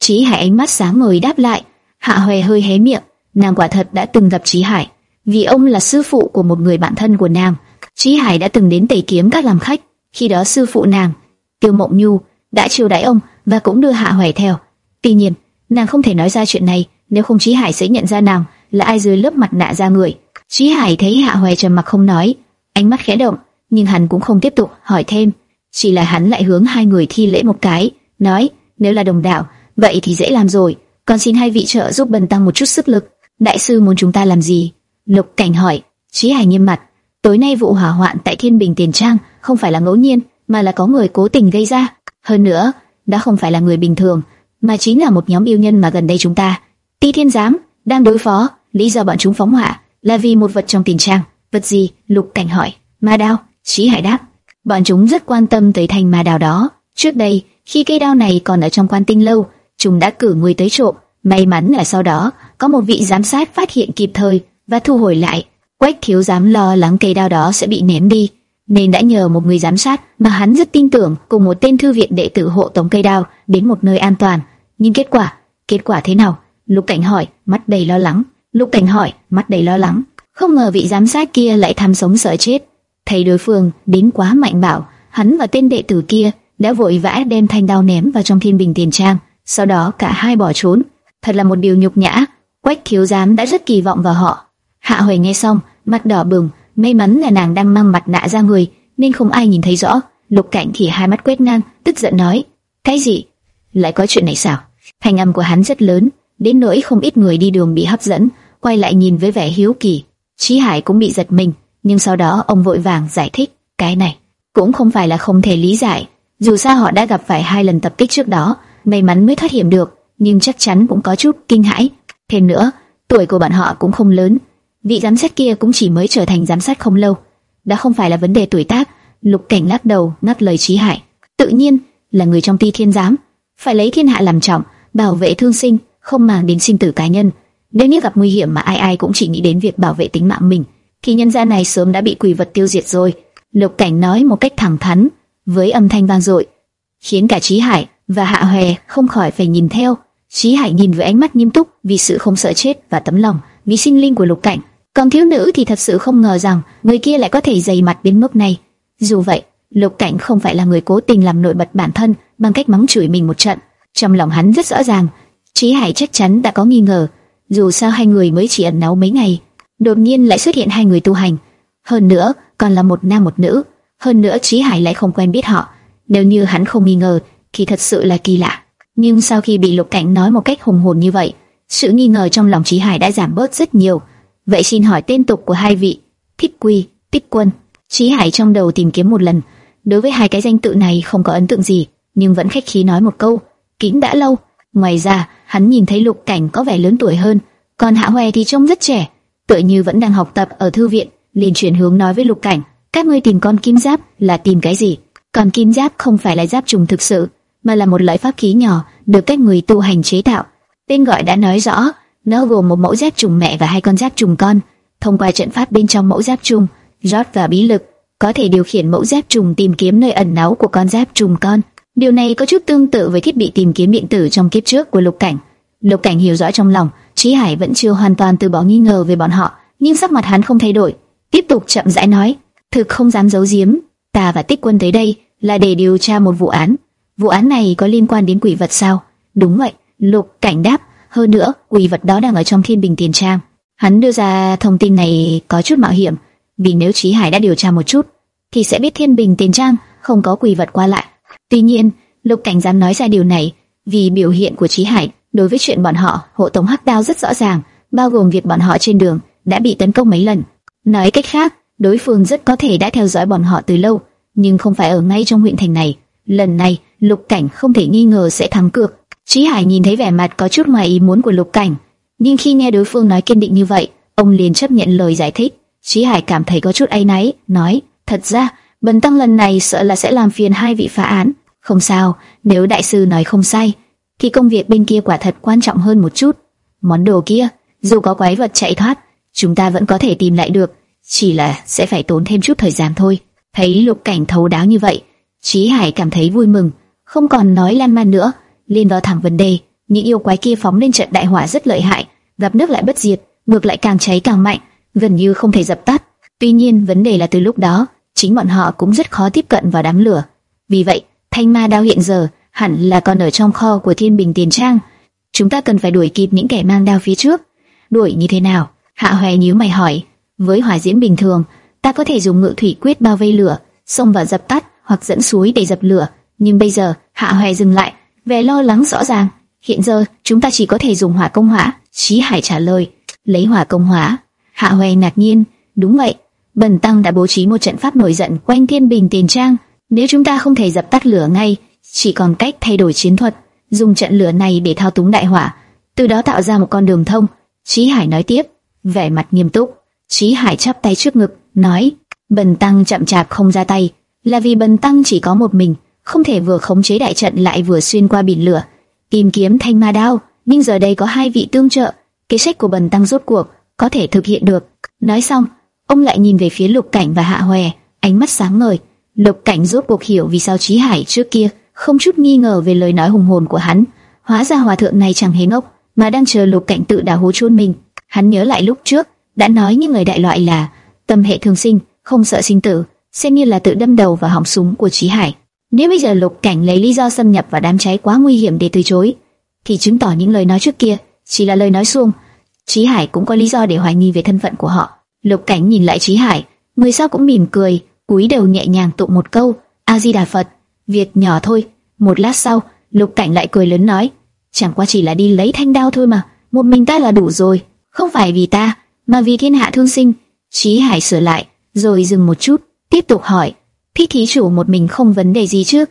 Trí hải ánh mắt sáng ngời đáp lại. Hạ Hoè hơi hé miệng, nàng quả thật đã từng gặp trí hải, vì ông là sư phụ của một người bạn thân của nàng. Trí hải đã từng đến tẩy kiếm các làm khách, khi đó sư phụ nàng, Tiêu Mộng Nhu, đã chiều đãi ông và cũng đưa Hạ Hoè theo. Tuy nhiên, nàng không thể nói ra chuyện này, nếu không Trí Hải sẽ nhận ra nàng là ai dưới lớp mặt nạ da người. Chí Hải thấy Hạ Hoài trầm mặc không nói, ánh mắt khẽ động, nhưng hắn cũng không tiếp tục hỏi thêm, chỉ là hắn lại hướng hai người thi lễ một cái, nói: nếu là đồng đạo, vậy thì dễ làm rồi, còn xin hai vị trợ giúp bần tăng một chút sức lực. Đại sư muốn chúng ta làm gì? Lục Cảnh hỏi. Chí Hải nghiêm mặt, tối nay vụ hỏa hoạn tại Thiên Bình Tiền Trang không phải là ngẫu nhiên, mà là có người cố tình gây ra. Hơn nữa, đã không phải là người bình thường, mà chính là một nhóm yêu nhân mà gần đây chúng ta, Ti Thiên Giám đang đối phó. Lý do bọn chúng phóng hỏa là vì một vật trong tình trang. Vật gì? Lục Cảnh hỏi. Ma đao. Chí Hải đáp. Bọn chúng rất quan tâm tới thanh ma đao đó. Trước đây, khi cây đao này còn ở trong quan tinh lâu, chúng đã cử người tới trộm. May mắn là sau đó có một vị giám sát phát hiện kịp thời và thu hồi lại. Quách thiếu giám lo lắng cây đao đó sẽ bị ném đi, nên đã nhờ một người giám sát mà hắn rất tin tưởng cùng một tên thư viện đệ tử hộ tống cây đao đến một nơi an toàn. Nhưng kết quả, kết quả thế nào? Lục Cảnh hỏi, mắt đầy lo lắng. Lục Cảnh hỏi, mắt đầy lo lắng. Không ngờ vị giám sát kia lại tham sống sợ chết. Thấy đối phương đến quá mạnh bạo, hắn và tên đệ tử kia đã vội vã đem thanh đao ném vào trong thiên bình tiền trang. Sau đó cả hai bỏ trốn. Thật là một điều nhục nhã. Quách thiếu giám đã rất kỳ vọng vào họ. Hạ Huệ nghe xong, mặt đỏ bừng. May mắn là nàng đang mang mặt nạ ra người, nên không ai nhìn thấy rõ. Lục Cảnh thì hai mắt quét ngang, tức giận nói: cái gì? Lại có chuyện này sao? Thanh âm của hắn rất lớn, đến nỗi không ít người đi đường bị hấp dẫn, quay lại nhìn với vẻ hiếu kỳ. Chí Hải cũng bị giật mình, nhưng sau đó ông vội vàng giải thích, cái này cũng không phải là không thể lý giải. Dù sao họ đã gặp phải hai lần tập kích trước đó, may mắn mới thoát hiểm được, nhưng chắc chắn cũng có chút kinh hãi. Thêm nữa, tuổi của bọn họ cũng không lớn, vị giám sát kia cũng chỉ mới trở thành giám sát không lâu, đã không phải là vấn đề tuổi tác. Lục Cảnh lắc đầu, ngắt lời Chí Hải. Tự nhiên là người trong Ti Thiên giám, phải lấy thiên hạ làm trọng, bảo vệ thương sinh, không màng đến sinh tử cá nhân. Nếu như gặp nguy hiểm mà ai ai cũng chỉ nghĩ đến việc bảo vệ tính mạng mình, thì nhân gian này sớm đã bị quỷ vật tiêu diệt rồi. Lục Cảnh nói một cách thẳng thắn, với âm thanh vang dội, khiến cả Chí Hải và Hạ Hoè không khỏi phải nhìn theo. Chí Hải nhìn với ánh mắt nghiêm túc vì sự không sợ chết và tấm lòng vì sinh linh của Lục Cảnh. Còn thiếu nữ thì thật sự không ngờ rằng người kia lại có thể dày mặt đến mức này. Dù vậy, Lục Cảnh không phải là người cố tình làm nổi bật bản thân bằng cách mắng chửi mình một trận. Trong lòng hắn rất rõ ràng, Chí Hải chắc chắn đã có nghi ngờ, dù sao hai người mới chỉ ẩn náu mấy ngày, đột nhiên lại xuất hiện hai người tu hành, hơn nữa còn là một nam một nữ, hơn nữa Chí Hải lại không quen biết họ, nếu như hắn không nghi ngờ thì thật sự là kỳ lạ. Nhưng sau khi bị Lục Cảnh nói một cách hùng hồn như vậy, sự nghi ngờ trong lòng Chí Hải đã giảm bớt rất nhiều. Vậy xin hỏi tên tục của hai vị, Thích Quy, Tích Quân. Chí Hải trong đầu tìm kiếm một lần, đối với hai cái danh tự này không có ấn tượng gì, nhưng vẫn khách khí nói một câu, Kín đã lâu. Ngoài ra, hắn nhìn thấy Lục Cảnh có vẻ lớn tuổi hơn, còn Hạ Hoè thì trông rất trẻ, tựa như vẫn đang học tập ở thư viện. liền chuyển hướng nói với Lục Cảnh, các ngươi tìm con kim giáp là tìm cái gì? Con kim giáp không phải là giáp trùng thực sự, mà là một loại pháp khí nhỏ được các người tu hành chế tạo. Tên gọi đã nói rõ, nó gồm một mẫu giáp trùng mẹ và hai con giáp trùng con. Thông qua trận pháp bên trong mẫu giáp trùng, rót và bí lực, có thể điều khiển mẫu giáp trùng tìm kiếm nơi ẩn náu của con giáp trùng con. Điều này có chút tương tự với thiết bị tìm kiếm điện tử trong kiếp trước của Lục Cảnh. Lục Cảnh hiểu rõ trong lòng, Chí Hải vẫn chưa hoàn toàn từ bỏ nghi ngờ về bọn họ, nhưng sắc mặt hắn không thay đổi, tiếp tục chậm rãi nói: "Thực không dám giấu giếm, ta và Tích Quân tới đây là để điều tra một vụ án. Vụ án này có liên quan đến quỷ vật sao?" "Đúng vậy." Lục Cảnh đáp, "Hơn nữa, quỷ vật đó đang ở trong Thiên Bình Tiền Trang." Hắn đưa ra thông tin này có chút mạo hiểm, vì nếu Chí Hải đã điều tra một chút, thì sẽ biết Thiên Bình Tiền Trang không có quỷ vật qua lại. Tuy nhiên, Lục Cảnh dám nói ra điều này vì biểu hiện của Chí Hải đối với chuyện bọn họ hộ tống hắc đao rất rõ ràng, bao gồm việc bọn họ trên đường đã bị tấn công mấy lần. Nói cách khác, đối phương rất có thể đã theo dõi bọn họ từ lâu, nhưng không phải ở ngay trong huyện thành này. Lần này, Lục Cảnh không thể nghi ngờ sẽ thắng cược. Chí Hải nhìn thấy vẻ mặt có chút ngoài ý muốn của Lục Cảnh, nhưng khi nghe đối phương nói kiên định như vậy, ông liền chấp nhận lời giải thích. Chí Hải cảm thấy có chút áy náy, nói: "Thật ra, Bần tăng lần này sợ là sẽ làm phiền hai vị phá án. Không sao, nếu đại sư nói không sai, thì công việc bên kia quả thật quan trọng hơn một chút. Món đồ kia, dù có quái vật chạy thoát, chúng ta vẫn có thể tìm lại được, chỉ là sẽ phải tốn thêm chút thời gian thôi. Thấy lục cảnh thấu đáo như vậy, Chí Hải cảm thấy vui mừng, không còn nói lan man nữa, liền vào thẳng vấn đề. Những yêu quái kia phóng lên trận đại hỏa rất lợi hại, gặp nước lại bất diệt, ngược lại càng cháy càng mạnh, gần như không thể dập tắt. Tuy nhiên vấn đề là từ lúc đó, chính bọn họ cũng rất khó tiếp cận vào đám lửa. Vì vậy, thanh ma đao hiện giờ hẳn là còn ở trong kho của Thiên Bình Tiền Trang. Chúng ta cần phải đuổi kịp những kẻ mang đao phía trước. Đuổi như thế nào? Hạ Hoè nhíu mày hỏi. Với hỏa diễm bình thường, ta có thể dùng ngự thủy quyết bao vây lửa, xông vào dập tắt hoặc dẫn suối để dập lửa. Nhưng bây giờ, Hạ Hoè dừng lại, vẻ lo lắng rõ ràng. Hiện giờ, chúng ta chỉ có thể dùng hỏa công hỏa. Chí Hải trả lời, lấy hỏa công hỏa. Hạ Hoè ngạc nhiên, đúng vậy. Bần tăng đã bố trí một trận pháp nổi giận quanh Thiên Bình Tiền Trang. Nếu chúng ta không thể dập tắt lửa ngay, chỉ còn cách thay đổi chiến thuật, dùng trận lửa này để thao túng đại hỏa, từ đó tạo ra một con đường thông. Chí Hải nói tiếp, vẻ mặt nghiêm túc. Chí Hải chắp tay trước ngực, nói: Bần tăng chậm chạp không ra tay, là vì bần tăng chỉ có một mình, không thể vừa khống chế đại trận lại vừa xuyên qua biển lửa, tìm kiếm thanh ma đao. Nhưng giờ đây có hai vị tương trợ, kế sách của bần tăng rốt cuộc có thể thực hiện được. Nói xong, ông lại nhìn về phía Lục Cảnh và Hạ Hoè, ánh mắt sáng ngời. Lục Cảnh rốt cuộc hiểu vì sao Chí Hải trước kia không chút nghi ngờ về lời nói hùng hồn của hắn. Hóa ra hòa thượng này chẳng hề ngốc, mà đang chờ Lục Cảnh tự đào hố chôn mình. Hắn nhớ lại lúc trước đã nói những người đại loại là tâm hệ thường sinh, không sợ sinh tử, xem như là tự đâm đầu vào họng súng của Chí Hải. Nếu bây giờ Lục Cảnh lấy lý do xâm nhập vào đám cháy quá nguy hiểm để từ chối, thì chứng tỏ những lời nói trước kia chỉ là lời nói suông. Chí Hải cũng có lý do để hoài nghi về thân phận của họ. Lục Cảnh nhìn lại Chí Hải, người sao cũng mỉm cười, cúi đầu nhẹ nhàng tụng một câu: A Di Đà Phật. Việc nhỏ thôi. Một lát sau, Lục Cảnh lại cười lớn nói, chẳng qua chỉ là đi lấy thanh đao thôi mà, một mình ta là đủ rồi, không phải vì ta, mà vì thiên hạ thương sinh. Chí Hải sửa lại, rồi dừng một chút, tiếp tục hỏi, Thích thí chủ một mình không vấn đề gì chứ?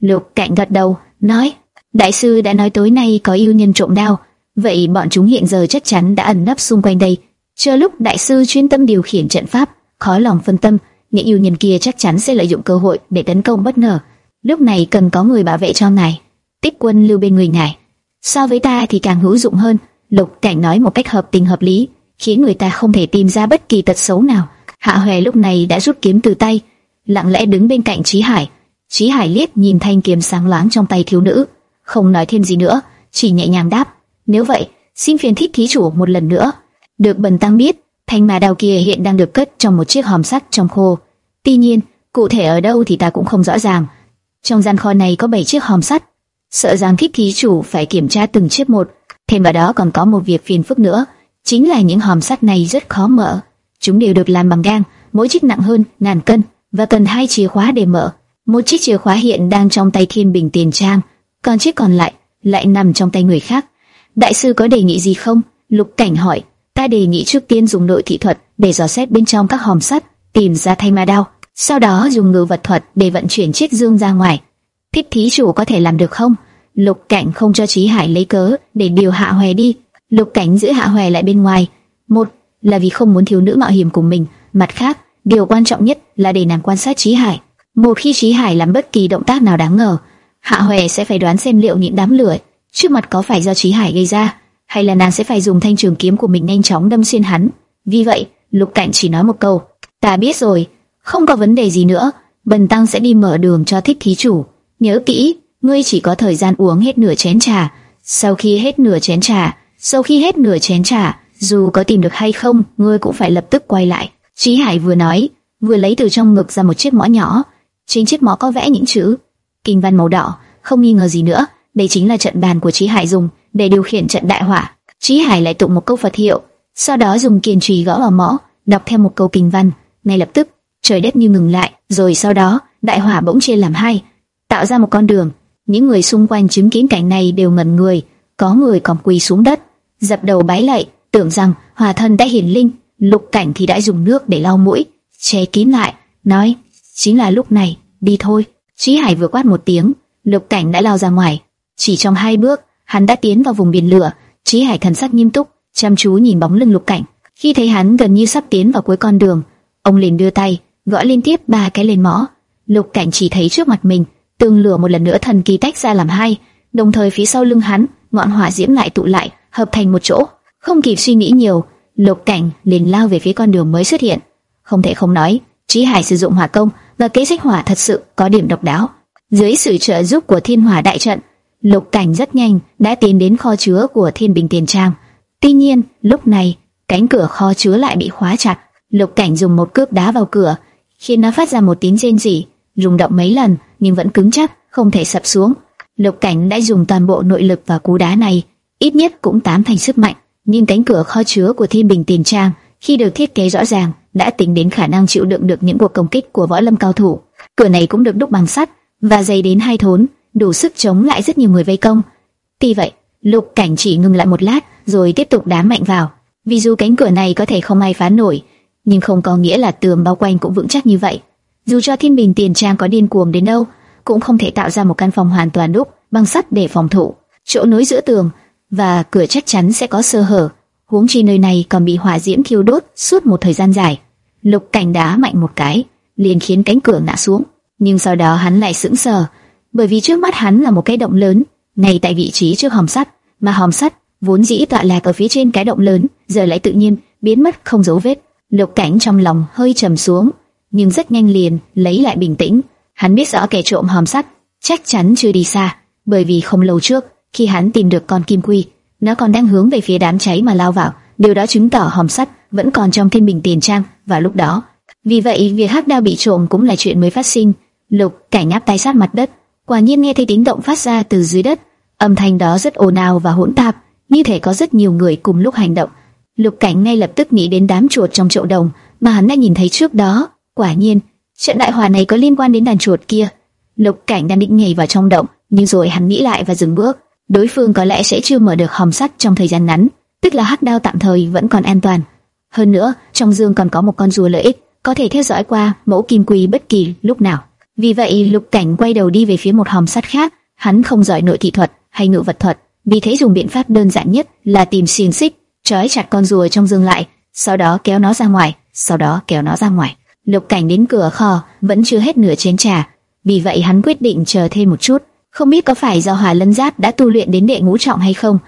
Lục Cảnh gật đầu, nói, đại sư đã nói tối nay có yêu nhân trộm đao, vậy bọn chúng hiện giờ chắc chắn đã ẩn nấp xung quanh đây. Chờ lúc đại sư chuyên tâm điều khiển trận pháp, khó lòng phân tâm, những yêu nhân kia chắc chắn sẽ lợi dụng cơ hội để tấn công bất ngờ. Lúc này cần có người bảo vệ cho ngài. Tích quân lưu bên người ngài. So với ta thì càng hữu dụng hơn. Lục Cảnh nói một cách hợp tình hợp lý, khiến người ta không thể tìm ra bất kỳ tật xấu nào. Hạ Hoè lúc này đã rút kiếm từ tay, lặng lẽ đứng bên cạnh Chí Hải. Chí Hải liếc nhìn thanh kiếm sáng loáng trong tay thiếu nữ, không nói thêm gì nữa, chỉ nhẹ nhàng đáp: "Nếu vậy, xin phiền thích thí chủ một lần nữa." Được bần tăng biết, thanh mà đào kia hiện đang được cất trong một chiếc hòm sắt trong khô. Tuy nhiên, cụ thể ở đâu thì ta cũng không rõ ràng. Trong gian kho này có 7 chiếc hòm sắt, sợ rằng thích thí chủ phải kiểm tra từng chiếc một. Thêm vào đó còn có một việc phiền phức nữa, chính là những hòm sắt này rất khó mở. Chúng đều được làm bằng gang, mỗi chiếc nặng hơn ngàn cân và cần hai chìa khóa để mở. Một chiếc chìa khóa hiện đang trong tay Thiên Bình Tiền Trang, còn chiếc còn lại lại nằm trong tay người khác. Đại sư có đề nghị gì không? Lục Cảnh hỏi. Ta đề nghị trước tiên dùng nội thị thuật để dò xét bên trong các hòm sắt, tìm ra thanh ma đao sau đó dùng ngự vật thuật để vận chuyển chiếc dương ra ngoài. Thích thí chủ có thể làm được không? Lục Cảnh không cho Chí Hải lấy cớ để điều Hạ Hoè đi. Lục Cảnh giữ Hạ Hoè lại bên ngoài. Một là vì không muốn thiếu nữ mạo hiểm của mình, mặt khác, điều quan trọng nhất là để nàng quan sát Chí Hải. Một khi Chí Hải làm bất kỳ động tác nào đáng ngờ, Hạ Hoè sẽ phải đoán xem liệu những đám lửa trước mặt có phải do Chí Hải gây ra, hay là nàng sẽ phải dùng thanh trường kiếm của mình nhanh chóng đâm xuyên hắn. Vì vậy, Lục Cảnh chỉ nói một câu: "Ta biết rồi." không có vấn đề gì nữa, Bần tăng sẽ đi mở đường cho thích thí chủ. Nhớ kỹ, ngươi chỉ có thời gian uống hết nửa chén trà. Sau khi hết nửa chén trà, sau khi hết nửa chén trà, dù có tìm được hay không, ngươi cũng phải lập tức quay lại. Chí Hải vừa nói, vừa lấy từ trong ngực ra một chiếc mõ nhỏ. Trên chiếc mõ có vẽ những chữ kinh văn màu đỏ, không nghi ngờ gì nữa, đây chính là trận bàn của Chí Hải dùng để điều khiển trận đại hỏa. Chí Hải lại tụng một câu Phật hiệu, sau đó dùng kiền trì gõ vào mõ, đọc theo một câu kinh văn, ngay lập tức trời đất như ngừng lại, rồi sau đó đại hỏa bỗng chia làm hai, tạo ra một con đường. Những người xung quanh chứng kiến cảnh này đều ngẩn người, có người còn quỳ xuống đất, dập đầu bái lạy, tưởng rằng hòa thân đã hiển linh. Lục Cảnh thì đã dùng nước để lau mũi, che kín lại, nói: chính là lúc này, đi thôi. Chí Hải vừa quát một tiếng, Lục Cảnh đã lao ra ngoài. Chỉ trong hai bước, hắn đã tiến vào vùng biển lửa. Chí Hải thần sắc nghiêm túc, chăm chú nhìn bóng lưng Lục Cảnh. Khi thấy hắn gần như sắp tiến vào cuối con đường, ông liền đưa tay gõ liên tiếp ba cái lên mõ. Lục Cảnh chỉ thấy trước mặt mình, tường lửa một lần nữa thần kỳ tách ra làm hai, đồng thời phía sau lưng hắn, ngọn hỏa diễm lại tụ lại, hợp thành một chỗ. Không kịp suy nghĩ nhiều, Lục Cảnh liền lao về phía con đường mới xuất hiện. Không thể không nói, Chí Hải sử dụng hỏa công và kế sách hỏa thật sự có điểm độc đáo. Dưới sự trợ giúp của Thiên Hỏa đại trận, Lục Cảnh rất nhanh đã tiến đến kho chứa của Thiên Bình Tiền Trang. Tuy nhiên, lúc này, cánh cửa kho chứa lại bị khóa chặt. Lục Cảnh dùng một cước đá vào cửa, khiến nó phát ra một tiếng rên rỉ, rung động mấy lần nhưng vẫn cứng chắc, không thể sập xuống. Lục Cảnh đã dùng toàn bộ nội lực và cú đá này, ít nhất cũng tám thành sức mạnh, nhưng cánh cửa kho chứa của Thiên Bình Tiền Trang khi được thiết kế rõ ràng đã tính đến khả năng chịu đựng được những cuộc công kích của võ lâm cao thủ. Cửa này cũng được đúc bằng sắt và dày đến hai thốn, đủ sức chống lại rất nhiều người vây công. Tuy vậy, Lục Cảnh chỉ ngừng lại một lát rồi tiếp tục đá mạnh vào. Vì dù cánh cửa này có thể không ai phá nổi, nhưng không có nghĩa là tường bao quanh cũng vững chắc như vậy. Dù cho Thiên Bình Tiền Trang có điên cuồng đến đâu, cũng không thể tạo ra một căn phòng hoàn toàn đúc bằng sắt để phòng thủ. Chỗ nối giữa tường và cửa chắc chắn sẽ có sơ hở. Huống chi nơi này còn bị hỏa diễm thiêu đốt suốt một thời gian dài. Lục Cảnh đá mạnh một cái, liền khiến cánh cửa ngã xuống. Nhưng sau đó hắn lại sững sờ, bởi vì trước mắt hắn là một cái động lớn, ngay tại vị trí trước hòm sắt, mà hòm sắt vốn dĩ tọa lạc ở phía trên cái động lớn, giờ lại tự nhiên biến mất không dấu vết. Lục Cảnh trong lòng hơi trầm xuống, nhưng rất nhanh liền lấy lại bình tĩnh. Hắn biết rõ kẻ trộm hòm sắt chắc chắn chưa đi xa, bởi vì không lâu trước khi hắn tìm được con kim quy, nó còn đang hướng về phía đám cháy mà lao vào. Điều đó chứng tỏ hòm sắt vẫn còn trong thiên bình tiền trang và lúc đó. Vì vậy, việc hắc đao bị trộm cũng là chuyện mới phát sinh. Lục Cảnh áp tay sát mặt đất, quả nhiên nghe thấy tiếng động phát ra từ dưới đất. Âm thanh đó rất ồn ào và hỗn tạp, như thể có rất nhiều người cùng lúc hành động. Lục Cảnh ngay lập tức nghĩ đến đám chuột trong chậu đồng mà hắn đã nhìn thấy trước đó. Quả nhiên, trận đại hỏa này có liên quan đến đàn chuột kia. Lục Cảnh đang định nhảy vào trong động, nhưng rồi hắn nghĩ lại và dừng bước. Đối phương có lẽ sẽ chưa mở được hòm sắt trong thời gian ngắn, tức là hắc đao tạm thời vẫn còn an toàn. Hơn nữa, trong dương còn có một con rùa lợi ích, có thể theo dõi qua mẫu kim quy bất kỳ lúc nào. Vì vậy, Lục Cảnh quay đầu đi về phía một hòm sắt khác. Hắn không giỏi nội thị thuật hay ngự vật thuật, vì thế dùng biện pháp đơn giản nhất là tìm xiềng xích trói chặt con rùa trong dương lại, sau đó kéo nó ra ngoài, sau đó kéo nó ra ngoài. Lục Cảnh đến cửa kho vẫn chưa hết nửa chén trà, vì vậy hắn quyết định chờ thêm một chút. Không biết có phải do Hỏa Lân Giáp đã tu luyện đến đệ ngũ trọng hay không,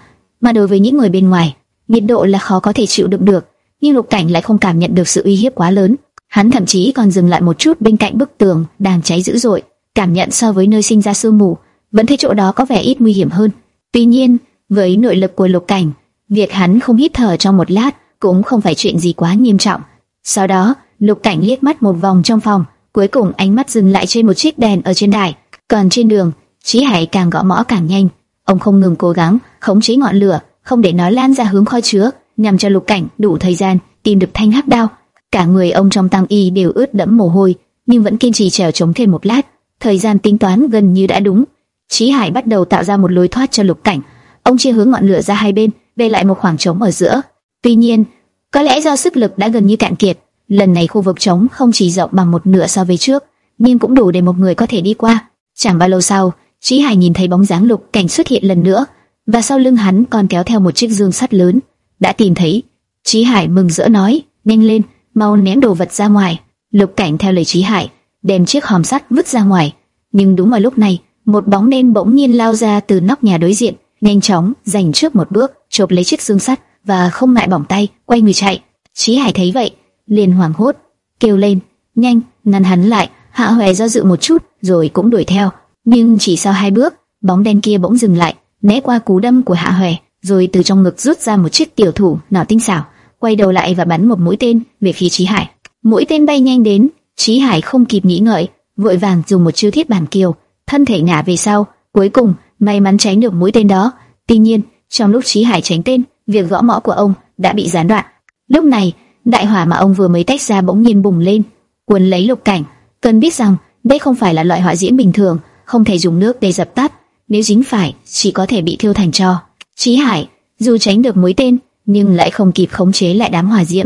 mà đối với những người bên ngoài, nhiệt độ là khó có thể chịu đựng được, nhưng Lục Cảnh lại không cảm nhận được sự uy hiếp quá lớn. Hắn thậm chí còn dừng lại một chút bên cạnh bức tường đang cháy dữ dội, cảm nhận so với nơi sinh ra sương mù, vẫn thấy chỗ đó có vẻ ít nguy hiểm hơn. Tuy nhiên, với nội lực của Lục Cảnh, Việc hắn không hít thở trong một lát cũng không phải chuyện gì quá nghiêm trọng. Sau đó, Lục Cảnh liếc mắt một vòng trong phòng, cuối cùng ánh mắt dừng lại trên một chiếc đèn ở trên đài. Còn trên đường, Chí Hải càng gõ mõ càng nhanh. Ông không ngừng cố gắng khống chế ngọn lửa, không để nó lan ra hướng kho chứa, nhằm cho Lục Cảnh đủ thời gian tìm được thanh hắc đao. Cả người ông trong tăng y đều ướt đẫm mồ hôi, nhưng vẫn kiên trì trèo chống thêm một lát. Thời gian tính toán gần như đã đúng. Chí Hải bắt đầu tạo ra một lối thoát cho Lục Cảnh. Ông chia hướng ngọn lửa ra hai bên, để lại một khoảng trống ở giữa. Tuy nhiên, có lẽ do sức lực đã gần như cạn kiệt, lần này khu vực trống không chỉ rộng bằng một nửa so với trước, nhưng cũng đủ để một người có thể đi qua. Chẳng bao lâu sau, Chí Hải nhìn thấy bóng dáng Lục Cảnh xuất hiện lần nữa, và sau lưng hắn còn kéo theo một chiếc dương sắt lớn. Đã tìm thấy, Chí Hải mừng rỡ nói, nhanh lên, mau ném đồ vật ra ngoài. Lục Cảnh theo lời Chí Hải, đem chiếc hòm sắt vứt ra ngoài. Nhưng đúng vào lúc này, một bóng đen bỗng nhiên lao ra từ nóc nhà đối diện, nhanh chóng giành trước một bước, chộp lấy chiếc xương sắt và không ngại bỏng tay, quay người chạy. Chí Hải thấy vậy, liền hoảng hốt, kêu lên, nhanh ngăn hắn lại. Hạ Hoè do dự một chút, rồi cũng đuổi theo, nhưng chỉ sau hai bước, bóng đen kia bỗng dừng lại, né qua cú đâm của Hạ Hoè, rồi từ trong ngực rút ra một chiếc tiểu thủ nỏ tinh xảo, quay đầu lại và bắn một mũi tên về phía Chí Hải. Mũi tên bay nhanh đến, Chí Hải không kịp nghĩ ngợi, vội vàng dùng một chiêu thiết bản kiều, thân thể ngả về sau, cuối cùng may mắn tránh được mũi tên đó. Tuy nhiên, trong lúc Chí Hải tránh tên, việc gõ mõ của ông đã bị gián đoạn. Lúc này, đại hỏa mà ông vừa mới tách ra bỗng nhiên bùng lên, cuốn lấy Lục Cảnh. Cần biết rằng, đây không phải là loại hỏa diễm bình thường, không thể dùng nước để dập tắt, nếu dính phải, chỉ có thể bị thiêu thành tro. Chí Hải, dù tránh được mũi tên, nhưng lại không kịp khống chế lại đám hỏa diễm,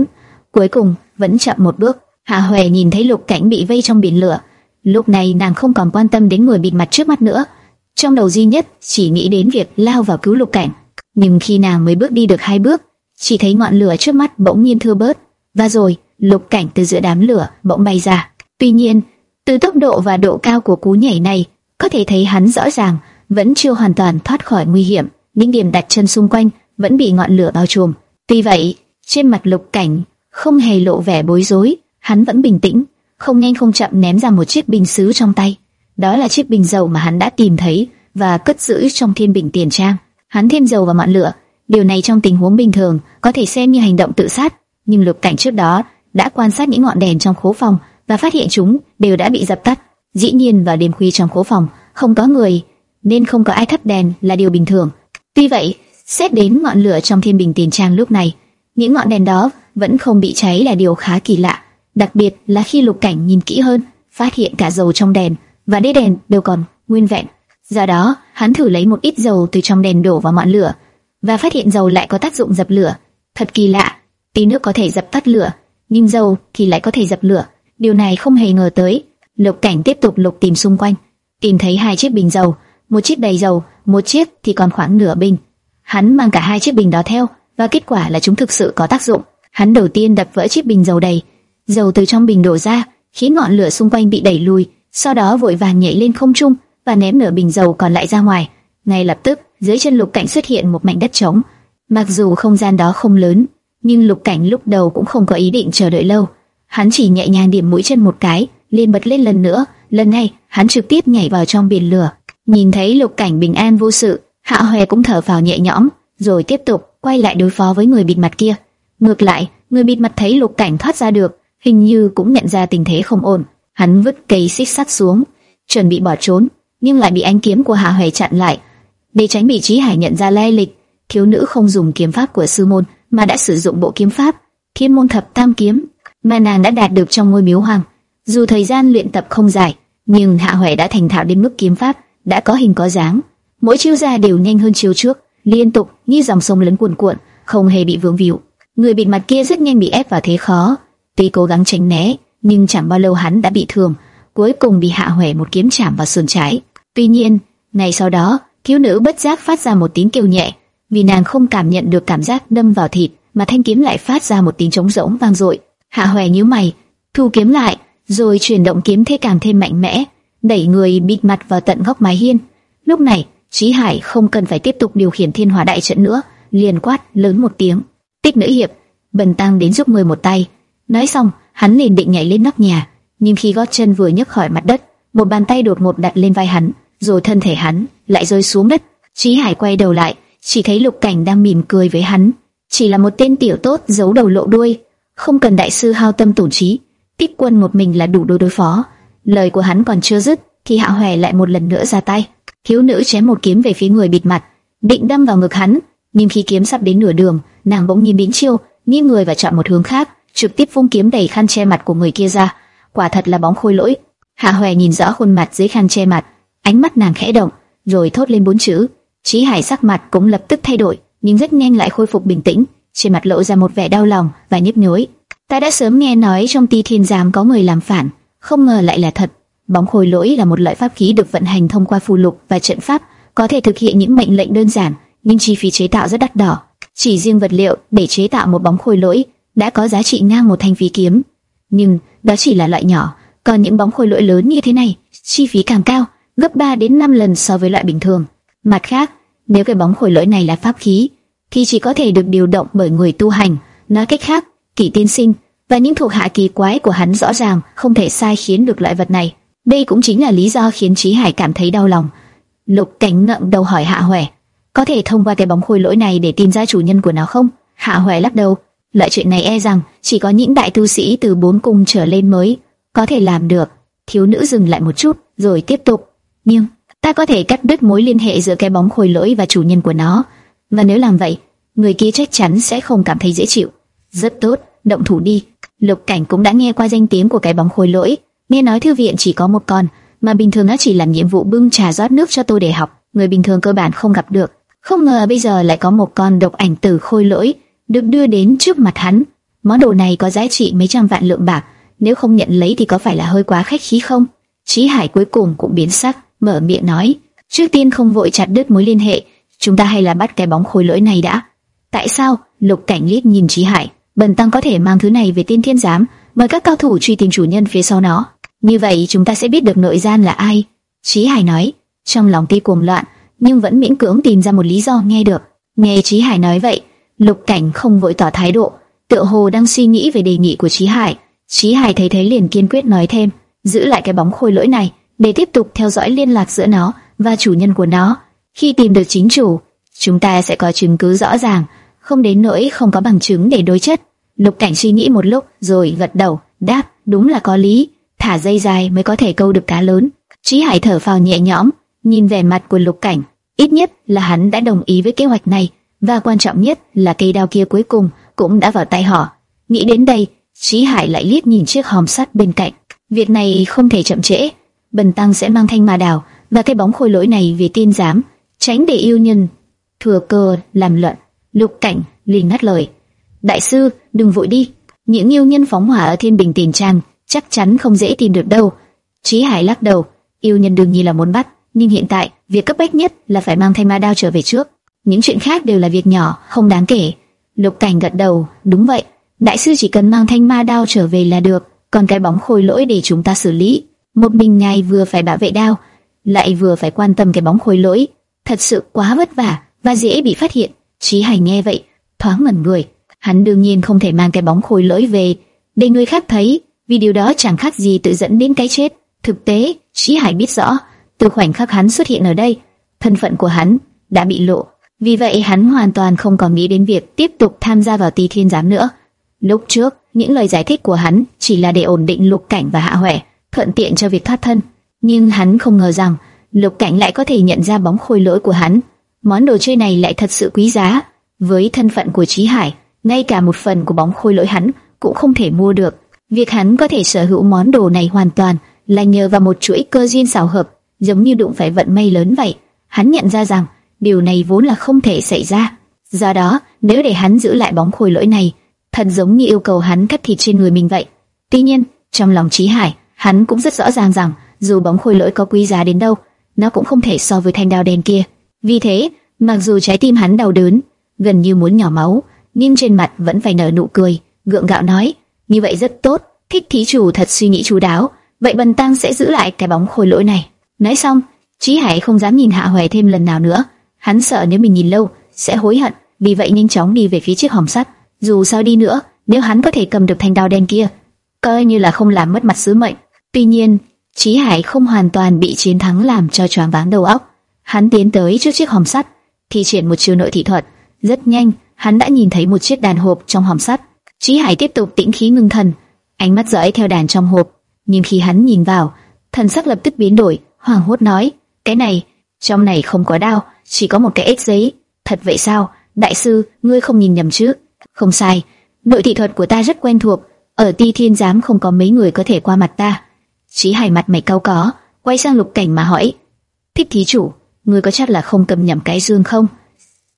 cuối cùng vẫn chậm một bước. Hạ Huệ nhìn thấy Lục Cảnh bị vây trong biển lửa, lúc này nàng không còn quan tâm đến người bịt mặt trước mắt nữa, trong đầu duy nhất chỉ nghĩ đến việc lao vào cứu Lục Cảnh. Nhưng khi nàng mới bước đi được hai bước, chỉ thấy ngọn lửa trước mắt bỗng nhiên thưa bớt, và rồi Lục Cảnh từ giữa đám lửa bỗng bay ra. Tuy nhiên, từ tốc độ và độ cao của cú nhảy này, có thể thấy hắn rõ ràng vẫn chưa hoàn toàn thoát khỏi nguy hiểm. Những điểm đặt chân xung quanh vẫn bị ngọn lửa bao trùm. Tuy vậy, trên mặt Lục Cảnh không hề lộ vẻ bối rối, hắn vẫn bình tĩnh, không nhanh không chậm ném ra một chiếc bình sứ trong tay. Đó là chiếc bình dầu mà hắn đã tìm thấy và cất giữ trong thiên bình tiền trang. Hắn thêm dầu vào ngọn lửa, điều này trong tình huống bình thường có thể xem như hành động tự sát, nhưng Lục Cảnh trước đó đã quan sát những ngọn đèn trong khố phòng và phát hiện chúng đều đã bị dập tắt. Dĩ nhiên vào đêm khuya trong khố phòng không có người, nên không có ai thắp đèn là điều bình thường. Tuy vậy, xét đến ngọn lửa trong thiên bình tiền trang lúc này, những ngọn đèn đó vẫn không bị cháy là điều khá kỳ lạ. Đặc biệt là khi lục cảnh nhìn kỹ hơn, phát hiện cả dầu trong đèn và đế đèn đều còn nguyên vẹn. Do đó, hắn thử lấy một ít dầu từ trong đèn đổ vào ngọn lửa và phát hiện dầu lại có tác dụng dập lửa. Thật kỳ lạ, tí nước có thể dập tắt lửa, nhưng dầu thì lại có thể dập lửa. Điều này không hề ngờ tới. Lục cảnh tiếp tục lục tìm xung quanh, tìm thấy hai chiếc bình dầu, một chiếc đầy dầu, một chiếc thì còn khoảng nửa bình. Hắn mang cả hai chiếc bình đó theo, và kết quả là chúng thực sự có tác dụng. Hắn đầu tiên đập vỡ chiếc bình dầu đầy, dầu từ trong bình đổ ra, khiến ngọn lửa xung quanh bị đẩy lùi. Sau đó vội vàng nhảy lên không trung và ném nửa bình dầu còn lại ra ngoài. Ngay lập tức, dưới chân Lục Cảnh xuất hiện một mảnh đất trống. Mặc dù không gian đó không lớn, nhưng Lục Cảnh lúc đầu cũng không có ý định chờ đợi lâu. Hắn chỉ nhẹ nhàng điểm mũi chân một cái, liền bật lên lần nữa. Lần này, hắn trực tiếp nhảy vào trong biển lửa. Nhìn thấy Lục Cảnh bình an vô sự, Hạ Hoè cũng thở vào nhẹ nhõm, rồi tiếp tục quay lại đối phó với người bịt mặt kia. Ngược lại, người bịt mặt thấy Lục Cảnh thoát ra được, hình như cũng nhận ra tình thế không ổn, hắn vứt cây xích sắt xuống, chuẩn bị bỏ trốn, nhưng lại bị ánh kiếm của Hạ Hoè chặn lại. Để tránh bị Chí Hải nhận ra lai lịch, thiếu nữ không dùng kiếm pháp của sư môn, mà đã sử dụng bộ kiếm pháp Thiên môn thập tam kiếm mà nàng đã đạt được trong ngôi miếu hoàng. Dù thời gian luyện tập không dài, nhưng Hạ Hoè đã thành thạo đến mức kiếm pháp đã có hình có dáng, mỗi chiêu ra đều nhanh hơn chiêu trước, liên tục như dòng sông lớn cuồn cuộn, không hề bị vướng víu. Người bịt mặt kia rất nhanh bị ép vào thế khó, tuy cố gắng tránh né, nhưng chẳng bao lâu hắn đã bị thương, cuối cùng bị Hạ Hoè một kiếm chạm vào sườn trái. Tuy nhiên, ngay sau đó, thiếu nữ bất giác phát ra một tiếng kêu nhẹ, vì nàng không cảm nhận được cảm giác đâm vào thịt, mà thanh kiếm lại phát ra một tiếng trống rỗng vang dội. Hạ Hoè nhíu mày, thu kiếm lại, rồi chuyển động kiếm thế càng thêm mạnh mẽ, đẩy người bịt mặt vào tận góc mái hiên. Lúc này, Chí Hải không cần phải tiếp tục điều khiển Thiên Hỏa Đại trận nữa, liền quát lớn một tiếng. Tích nữ hiệp, bần tăng đến giúp người một tay. Nói xong, hắn liền định nhảy lên nóc nhà, nhưng khi gót chân vừa nhấc khỏi mặt đất, một bàn tay đột ngột đặt lên vai hắn, rồi thân thể hắn lại rơi xuống đất. Chí Hải quay đầu lại, chỉ thấy Lục Cảnh đang mỉm cười với hắn, chỉ là một tên tiểu tốt giấu đầu lộ đuôi, không cần đại sư hao tâm tổn trí, Tích Quân một mình là đủ đối đối phó. Lời của hắn còn chưa dứt, thì Hạ Hoè lại một lần nữa ra tay. Thiếu nữ chém một kiếm về phía người bịt mặt, định đâm vào ngực hắn, nhưng khi kiếm sắp đến nửa đường, nàng bỗng nhiên biến chiêu, nghiêng người và chọn một hướng khác, trực tiếp vung kiếm đẩy khăn che mặt của người kia ra. Quả thật là bóng khôi lỗi. Hạ Hoè nhìn rõ khuôn mặt dưới khăn che mặt, ánh mắt nàng khẽ động, rồi thốt lên bốn chữ. Chí Hải sắc mặt cũng lập tức thay đổi, nhưng rất nhanh lại khôi phục bình tĩnh, trên mặt lộ ra một vẻ đau lòng và nhức nhối. Ta đã sớm nghe nói trong Ti Thiên Giám có người làm phản, không ngờ lại là thật. Bóng khôi lỗi là một loại pháp khí được vận hành thông qua phù lục và trận pháp, có thể thực hiện những mệnh lệnh đơn giản, nhưng chi phí chế tạo rất đắt đỏ. Chỉ riêng vật liệu để chế tạo một bóng khôi lỗi đã có giá trị ngang một thanh phí kiếm. Nhưng đó chỉ là loại nhỏ, còn những bóng khôi lỗi lớn như thế này, chi phí càng cao, gấp 3 đến 5 lần so với loại bình thường. Mặt khác, nếu cái bóng khôi lỗi này là pháp khí, thì chỉ có thể được điều động bởi người tu hành. Nói cách khác, kỳ tiên sinh, và những thuộc hạ kỳ quái của hắn rõ ràng không thể sai khiến được loại vật này. Đây cũng chính là lý do khiến Chí Hải cảm thấy đau lòng. Lục Cảnh ngậm đầu hỏi Hạ Hoè, có thể thông qua cái bóng khôi lỗi này để tìm ra chủ nhân của nó không? Hạ Hoè lắc đầu, loại chuyện này e rằng chỉ có những đại tu sĩ từ bốn cung trở lên mới có thể làm được. Thiếu nữ dừng lại một chút, rồi tiếp tục. Nhưng ta có thể cắt đứt mối liên hệ giữa cái bóng khôi lỗi và chủ nhân của nó, và nếu làm vậy, người kia chắc chắn sẽ không cảm thấy dễ chịu. Rất tốt, động thủ đi. Lục Cảnh cũng đã nghe qua danh tiếng của cái bóng khôi lỗi, nghe nói thư viện chỉ có một con, mà bình thường nó chỉ làm nhiệm vụ bưng trà rót nước cho tôi để học, người bình thường cơ bản không gặp được. Không ngờ bây giờ lại có một con độc ảnh tử khôi lỗi được đưa đến trước mặt hắn. Món đồ này có giá trị mấy trăm vạn lượng bạc, nếu không nhận lấy thì có phải là hơi quá khách khí không? Chí Hải cuối cùng cũng biến sắc, mở miệng nói, trước tiên không vội chặt đứt mối liên hệ, chúng ta hay là bắt cái bóng khôi lỗi này đã. Tại sao? Lục Cảnh liếc nhìn Chí Hải, Bần tăng có thể mang thứ này về Tiên Thiên Giám, mời các cao thủ truy tìm chủ nhân phía sau nó. Như vậy chúng ta sẽ biết được nội gian là ai. Chí Hải nói, trong lòng tuy cuồng loạn, nhưng vẫn miễn cưỡng tìm ra một lý do nghe được. Nghe Chí Hải nói vậy, Lục Cảnh không vội tỏ thái độ, tựa hồ đang suy nghĩ về đề nghị của Chí Hải. Chí Hải thấy thế liền kiên quyết nói thêm, giữ lại cái bóng khôi lỗi này để tiếp tục theo dõi liên lạc giữa nó và chủ nhân của nó. Khi tìm được chính chủ, chúng ta sẽ có chứng cứ rõ ràng, không đến nỗi không có bằng chứng để đối chất. Lục Cảnh suy nghĩ một lúc rồi gật đầu, đáp, đúng là có lý, thả dây dài mới có thể câu được cá lớn. Chí Hải thở phào nhẹ nhõm, nhìn vẻ mặt của Lục Cảnh, ít nhất là hắn đã đồng ý với kế hoạch này, và quan trọng nhất là cây đao kia cuối cùng cũng đã vào tay họ. Nghĩ đến đây, Chí Hải lại liếc nhìn chiếc hòm sắt bên cạnh. Việc này không thể chậm trễ. Bần tăng sẽ mang thanh ma đào và cái bóng khôi lỗi này về tiên giám, tránh để yêu nhân thừa cơ làm luận. Lục Cảnh liền ngắt lời: "Đại sư, đừng vội đi. Những yêu nhân phóng hỏa ở Thiên Bình Tiền Trang chắc chắn không dễ tìm được đâu." Chí Hải lắc đầu: "Yêu nhân đương nhiên là muốn bắt, nhưng hiện tại việc cấp bách nhất là phải mang thanh ma đao trở về trước. Những chuyện khác đều là việc nhỏ, không đáng kể." Lục Cảnh gật đầu: "Đúng vậy." Đại sư chỉ cần mang thanh ma đao trở về là được, còn cái bóng khôi lỗi để chúng ta xử lý. Một mình ngài vừa phải bảo vệ đao, lại vừa phải quan tâm cái bóng khôi lỗi, thật sự quá vất vả và dễ bị phát hiện. Chí Hải nghe vậy, thoáng ngẩn người. Hắn đương nhiên không thể mang cái bóng khôi lỗi về để người khác thấy, vì điều đó chẳng khác gì tự dẫn đến cái chết. Thực tế, Chí Hải biết rõ, từ khoảnh khắc hắn xuất hiện ở đây, thân phận của hắn đã bị lộ. Vì vậy hắn hoàn toàn không còn nghĩ đến việc tiếp tục tham gia vào Tỳ Thiên Giám nữa. Lúc trước, những lời giải thích của hắn chỉ là để ổn định Lục Cảnh và Hạ Huệ, thuận tiện cho việc thoát thân. Nhưng hắn không ngờ rằng Lục Cảnh lại có thể nhận ra bóng khôi lỗi của hắn. Món đồ chơi này lại thật sự quý giá. Với thân phận của Chí Hải, ngay cả một phần của bóng khôi lỗi hắn cũng không thể mua được. Việc hắn có thể sở hữu món đồ này hoàn toàn là nhờ vào một chuỗi cơ duyên xảo hợp, giống như đụng phải vận may lớn vậy. Hắn nhận ra rằng điều này vốn là không thể xảy ra. Do đó, nếu để hắn giữ lại bóng khôi lỗi này, thần giống như yêu cầu hắn cắt thịt trên người mình vậy. Tuy nhiên, trong lòng Chí Hải, hắn cũng rất rõ ràng rằng dù bóng khôi lỗi có quý giá đến đâu, nó cũng không thể so với thanh đao đen kia. Vì thế, mặc dù trái tim hắn đau đớn, gần như muốn nhỏ máu, nhưng trên mặt vẫn phải nở nụ cười, gượng gạo nói: "Như vậy rất tốt, thích thí chủ thật suy nghĩ chú đáo, vậy bần tăng sẽ giữ lại cái bóng khôi lỗi này." Nói xong, Chí Hải không dám nhìn Hạ Hoè thêm lần nào nữa, hắn sợ nếu mình nhìn lâu sẽ hối hận, vì vậy nhanh chóng đi về phía chiếc hòm sắt. Dù sao đi nữa, nếu hắn có thể cầm được thanh đao đen kia, coi như là không làm mất mặt sứ mệnh. Tuy nhiên, Chí Hải không hoàn toàn bị chiến thắng làm cho choáng váng đầu óc. Hắn tiến tới trước chiếc hòm sắt, thi triển một chiêu nội thị thuật. Rất nhanh, hắn đã nhìn thấy một chiếc đàn hộp trong hòm sắt. Chí Hải tiếp tục tĩnh khí ngưng thần, ánh mắt dõi theo đàn trong hộp. Nhưng khi hắn nhìn vào, thần sắc lập tức biến đổi, hoảng hốt nói: "Cái này, trong này không có đao, chỉ có một cái ếch giấy. Thật vậy sao? Đại sư, ngươi không nhìn nhầm chứ?" Không sai, nội thị thuật của ta rất quen thuộc, ở Ti Thiên giám không có mấy người có thể qua mặt ta. Chí Hải mặt mày cau có, quay sang Lục Cảnh mà hỏi: "Thích thí chủ, ngươi có chắc là không cầm nhầm cái dương không?"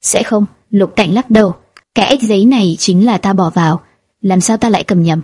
"Sẽ không." Lục Cảnh lắc đầu, "Cái ếch giấy này chính là ta bỏ vào, làm sao ta lại cầm nhầm?"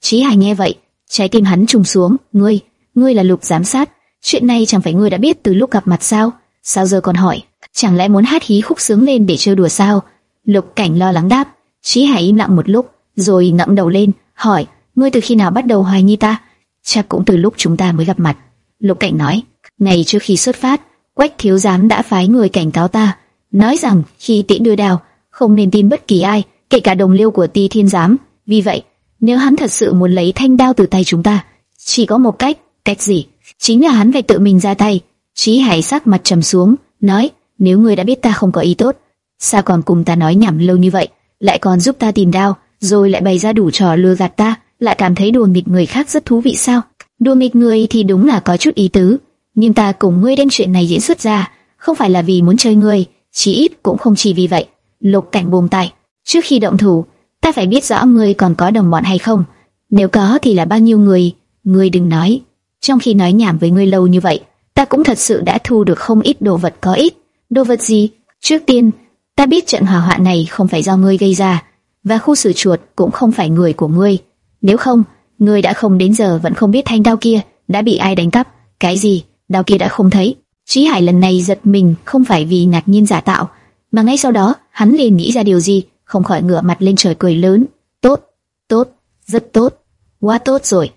Chí Hải nghe vậy, trái tim hắn trùng xuống, "Ngươi, ngươi là Lục giám sát, chuyện này chẳng phải ngươi đã biết từ lúc gặp mặt sao? Sao giờ còn hỏi? Chẳng lẽ muốn hát hí khúc sướng lên để chơi đùa sao?" Lục Cảnh lo lắng đáp, Chí Hải im lặng một lúc, rồi ngẩng đầu lên, hỏi: "Ngươi từ khi nào bắt đầu hoài nghi ta?" "Chắc cũng từ lúc chúng ta mới gặp mặt." Lục Cảnh nói: "Ngày trước khi xuất phát, Quách thiếu giám đã phái người cảnh cáo ta, nói rằng khi tiễn đưa đào, không nên tin bất kỳ ai, kể cả đồng liêu của Ti Thiên giám. Vì vậy, Nếu hắn thật sự muốn lấy thanh đao từ tay chúng ta, chỉ có một cách, cách gì? Chính là hắn phải tự mình ra tay. Chí Hải sắc mặt trầm xuống, nói: nếu ngươi đã biết ta không có ý tốt, sao còn cùng ta nói nhảm lâu như vậy, lại còn giúp ta tìm đao, rồi lại bày ra đủ trò lừa gạt ta, lại cảm thấy đùa nghịch người khác rất thú vị sao? Đùa nghịch người thì đúng là có chút ý tứ, nhưng ta cùng ngươi đem chuyện này diễn xuất ra, không phải là vì muốn chơi ngươi, chỉ ít cũng không chỉ vì vậy. Lục Cảnh buông tay, trước khi động thủ, ta phải biết rõ ngươi còn có đồng bọn hay không. Nếu có thì là bao nhiêu người, ngươi đừng nói. Trong khi nói nhảm với ngươi lâu như vậy, ta cũng thật sự đã thu được không ít đồ vật có ích. Đồ vật gì? Trước tiên, ta biết trận hỏa hoạn này không phải do ngươi gây ra, và khu xử chuột cũng không phải người của ngươi. Nếu không, ngươi đã không đến giờ vẫn không biết thanh đao kia đã bị ai đánh cắp. Cái gì? Đao kia đã không thấy. Chí Hải lần này giật mình không phải vì ngạc nhiên giả tạo, mà ngay sau đó hắn liền nghĩ ra điều gì, không khỏi ngửa mặt lên trời cười lớn. Tốt, tốt, rất tốt, quá tốt rồi.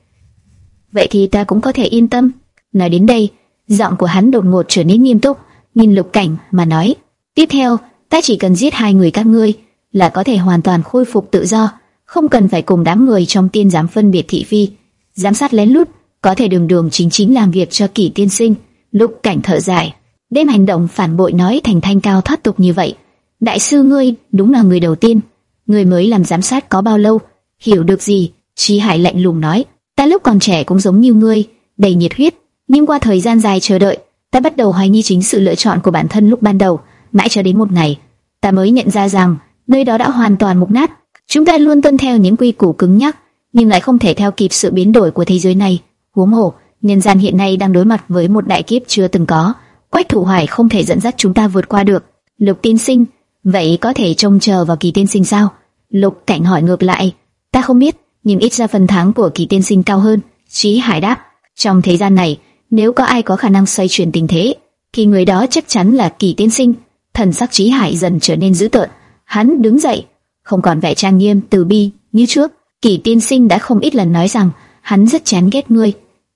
Vậy thì ta cũng có thể yên tâm. Nói đến đây, giọng của hắn đột ngột trở nên nghiêm túc nhìn lục cảnh mà nói. Tiếp theo, ta chỉ cần giết hai người các ngươi là có thể hoàn toàn khôi phục tự do, không cần phải cùng đám người trong tiên giám phân biệt thị phi, giám sát lén lút, có thể đường đường chính chính làm việc cho kỷ tiên sinh. Lục cảnh thở dài, đêm hành động phản bội nói thành thanh cao thoát tục như vậy. Đại sư ngươi đúng là người đầu tiên, người mới làm giám sát có bao lâu, hiểu được gì? Chi Hải lạnh lùng nói, ta lúc còn trẻ cũng giống như ngươi, đầy nhiệt huyết, nhưng qua thời gian dài chờ đợi, ta bắt đầu hoài nghi chính sự lựa chọn của bản thân lúc ban đầu, mãi cho đến một ngày, ta mới nhận ra rằng nơi đó đã hoàn toàn mục nát. Chúng ta luôn tuân theo những quy củ cứng nhắc, nhưng lại không thể theo kịp sự biến đổi của thế giới này. Huống hồ, nhân gian hiện nay đang đối mặt với một đại kiếp chưa từng có. Quách Thủ Hoài không thể dẫn dắt chúng ta vượt qua được. Lục Tiên Sinh, vậy có thể trông chờ vào Kỳ Tiên Sinh sao? Lục Cảnh hỏi ngược lại, ta không biết, nhưng ít ra phần thắng của Kỳ Tiên Sinh cao hơn. Chí Hải đáp, trong thế gian này nếu có ai có khả năng xoay chuyển tình thế, thì người đó chắc chắn là Kỳ Tiên Sinh. Thần sắc Trí Hải dần trở nên dữ tợn, hắn đứng dậy, không còn vẻ trang nghiêm từ bi như trước. Kỳ Tiên Sinh đã không ít lần nói rằng hắn rất chán ghét ngươi.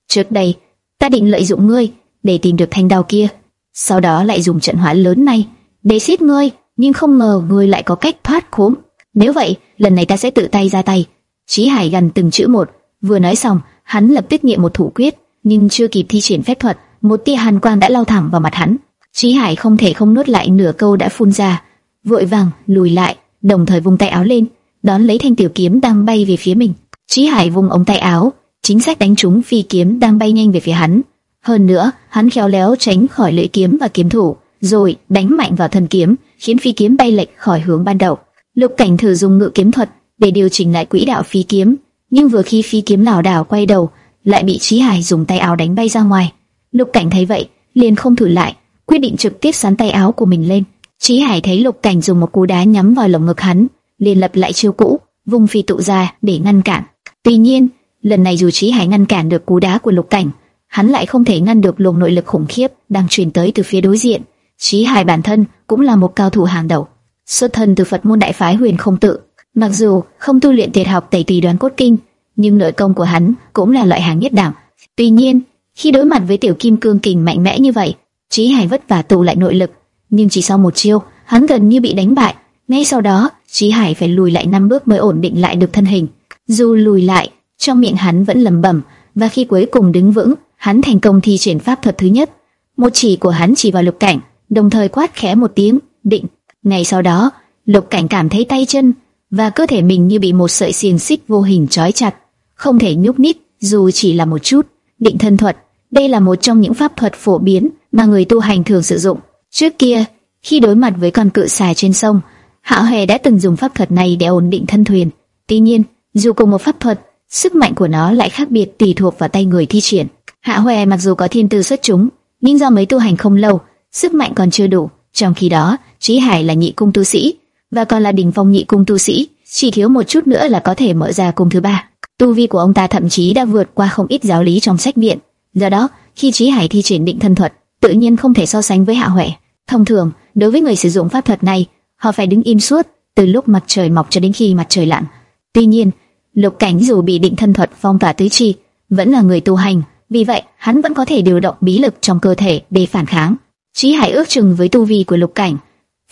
Trước đây, ta định lợi dụng ngươi để tìm được thanh đao kia, sau đó lại dùng trận hỏa lớn này để giết ngươi, nhưng không ngờ ngươi lại có cách thoát khốn. Nếu vậy, lần này ta sẽ tự tay ra tay. Chí Hải gần từng chữ một, vừa nói xong, hắn lập tức nghiệm một thủ quyết, nhưng chưa kịp thi triển phép thuật, một tia hàn quang đã lao thẳng vào mặt hắn. Chí Hải không thể không nuốt lại nửa câu đã phun ra, vội vàng lùi lại, đồng thời vung tay áo lên, đón lấy thanh tiểu kiếm đang bay về phía mình. Chí Hải vung ống tay áo, chính xác đánh trúng phi kiếm đang bay nhanh về phía hắn. Hơn nữa, hắn khéo léo tránh khỏi lưỡi kiếm và kiếm thủ, rồi đánh mạnh vào thân kiếm, khiến phi kiếm bay lệch khỏi hướng ban đầu. Lục Cảnh thử dùng ngự kiếm thuật để điều chỉnh lại quỹ đạo phi kiếm, nhưng vừa khi phi kiếm lảo đảo quay đầu, lại bị Chí Hải dùng tay áo đánh bay ra ngoài. Lục Cảnh thấy vậy, liền không thử lại, quyết định trực tiếp sắn tay áo của mình lên. Chí Hải thấy Lục Cảnh dùng một cú đá nhắm vào lồng ngực hắn, liền lập lại chiêu cũ, vùng phi tụ ra để ngăn cản. Tuy nhiên, lần này dù Chí Hải ngăn cản được cú đá của Lục Cảnh, hắn lại không thể ngăn được luồng nội lực khủng khiếp đang truyền tới từ phía đối diện. Chí Hải bản thân cũng là một cao thủ hàng đầu, xuất thân từ Phật môn đại phái Huyền Không Tự, mặc dù không tu luyện tuyệt học Tẩy Tỳ Đoán Cốt Kinh, nhưng nội công của hắn cũng là loại hàng nhất đẳng. Tuy nhiên, khi đối mặt với tiểu kim cương kình mạnh mẽ như vậy, Chí Hải vất vả tụ lại nội lực, nhưng chỉ sau một chiêu, hắn gần như bị đánh bại. Ngay sau đó, Chí Hải phải lùi lại năm bước mới ổn định lại được thân hình. Dù lùi lại, trong miệng hắn vẫn lẩm bẩm, và khi cuối cùng đứng vững, hắn thành công thi triển pháp thuật thứ nhất. Một chỉ của hắn chỉ vào lục cảnh, đồng thời quát khẽ một tiếng, định. Ngay sau đó, lục cảnh cảm thấy tay chân và cơ thể mình như bị một sợi xiềng xích vô hình trói chặt không thể nhúc nhích dù chỉ là một chút. Định thân thuật, đây là một trong những pháp thuật phổ biến mà người tu hành thường sử dụng. Trước kia, khi đối mặt với con cự xà trên sông, Hạo Hề đã từng dùng pháp thuật này để ổn định thân thuyền. Tuy nhiên, dù cùng một pháp thuật, sức mạnh của nó lại khác biệt tùy thuộc vào tay người thi triển. Hạ Hoè mặc dù có thiên tư xuất chúng, nhưng do mới tu hành không lâu, sức mạnh còn chưa đủ. Trong khi đó, Trí Hải là nhị cung tu sĩ và còn là đỉnh phong nhị cung tu sĩ, chỉ thiếu một chút nữa là có thể mở ra cung thứ ba. Tu vi của ông ta thậm chí đã vượt qua không ít giáo lý trong sách viện. Do đó, khi trí Hải thi triển định thân thuật, tự nhiên không thể so sánh với Hạ Huệ. Thông thường, đối với người sử dụng pháp thuật này, họ phải đứng im suốt từ lúc mặt trời mọc cho đến khi mặt trời lặn. Tuy nhiên, Lục Cảnh dù bị định thân thuật phong tỏa tứ chi, vẫn là người tu hành, vì vậy hắn vẫn có thể điều động bí lực trong cơ thể để phản kháng. Chí Hải ước chừng với tu vi của Lục Cảnh,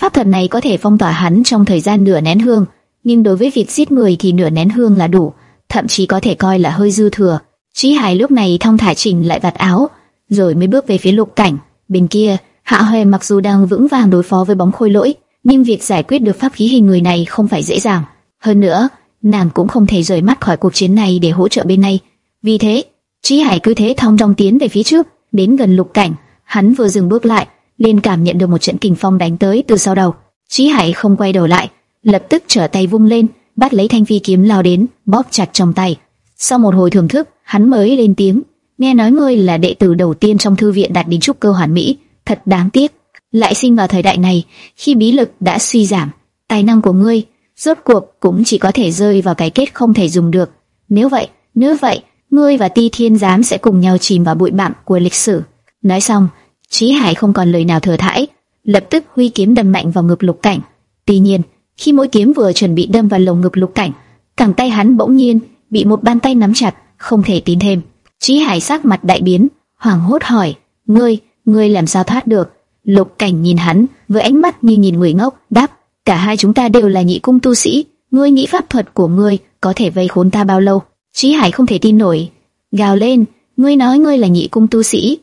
pháp thuật này có thể phong tỏa hắn trong thời gian nửa nén hương, nhưng đối với việc giết người thì nửa nén hương là đủ thậm chí có thể coi là hơi dư thừa. Chí Hải lúc này thong thả chỉnh lại vạt áo, rồi mới bước về phía Lục Cảnh. Bên kia, Hạ Hoè mặc dù đang vững vàng đối phó với bóng khôi lỗi, nhưng việc giải quyết được pháp khí hình người này không phải dễ dàng. Hơn nữa, nàng cũng không thể rời mắt khỏi cuộc chiến này để hỗ trợ bên này. Vì thế, Chí Hải cứ thế thong dong tiến về phía trước, đến gần Lục Cảnh, hắn vừa dừng bước lại, liền cảm nhận được một trận kình phong đánh tới từ sau đầu. Chí Hải không quay đầu lại, lập tức trở tay vung lên, bắt lấy thanh phi kiếm lao đến, bóp chặt trong tay. Sau một hồi thưởng thức, hắn mới lên tiếng, nghe nói ngươi là đệ tử đầu tiên trong thư viện đạt đến trúc cơ hoàn mỹ, thật đáng tiếc, lại sinh vào thời đại này, khi bí lực đã suy giảm, tài năng của ngươi rốt cuộc cũng chỉ có thể rơi vào cái kết không thể dùng được. Nếu vậy, nếu vậy, ngươi và Ti Thiên giám sẽ cùng nhau chìm vào bụi bặm của lịch sử. Nói xong, Chí Hải không còn lời nào thừa thãi, lập tức huy kiếm đâm mạnh vào ngực Lục Cảnh. Tuy nhiên, khi mũi kiếm vừa chuẩn bị đâm vào lồng ngực Lục Cảnh, cẳng tay hắn bỗng nhiên bị một bàn tay nắm chặt, không thể tin thêm. Chí Hải sắc mặt đại biến, hoảng hốt hỏi: "Ngươi, ngươi làm sao thoát được?" Lục Cảnh nhìn hắn với ánh mắt như nhìn người ngốc, đáp: "Cả hai chúng ta đều là nhị cung tu sĩ, ngươi nghĩ pháp thuật của ngươi có thể vây khốn ta bao lâu?" Chí Hải không thể tin nổi, gào lên: "Ngươi nói ngươi là nhị cung tu sĩ?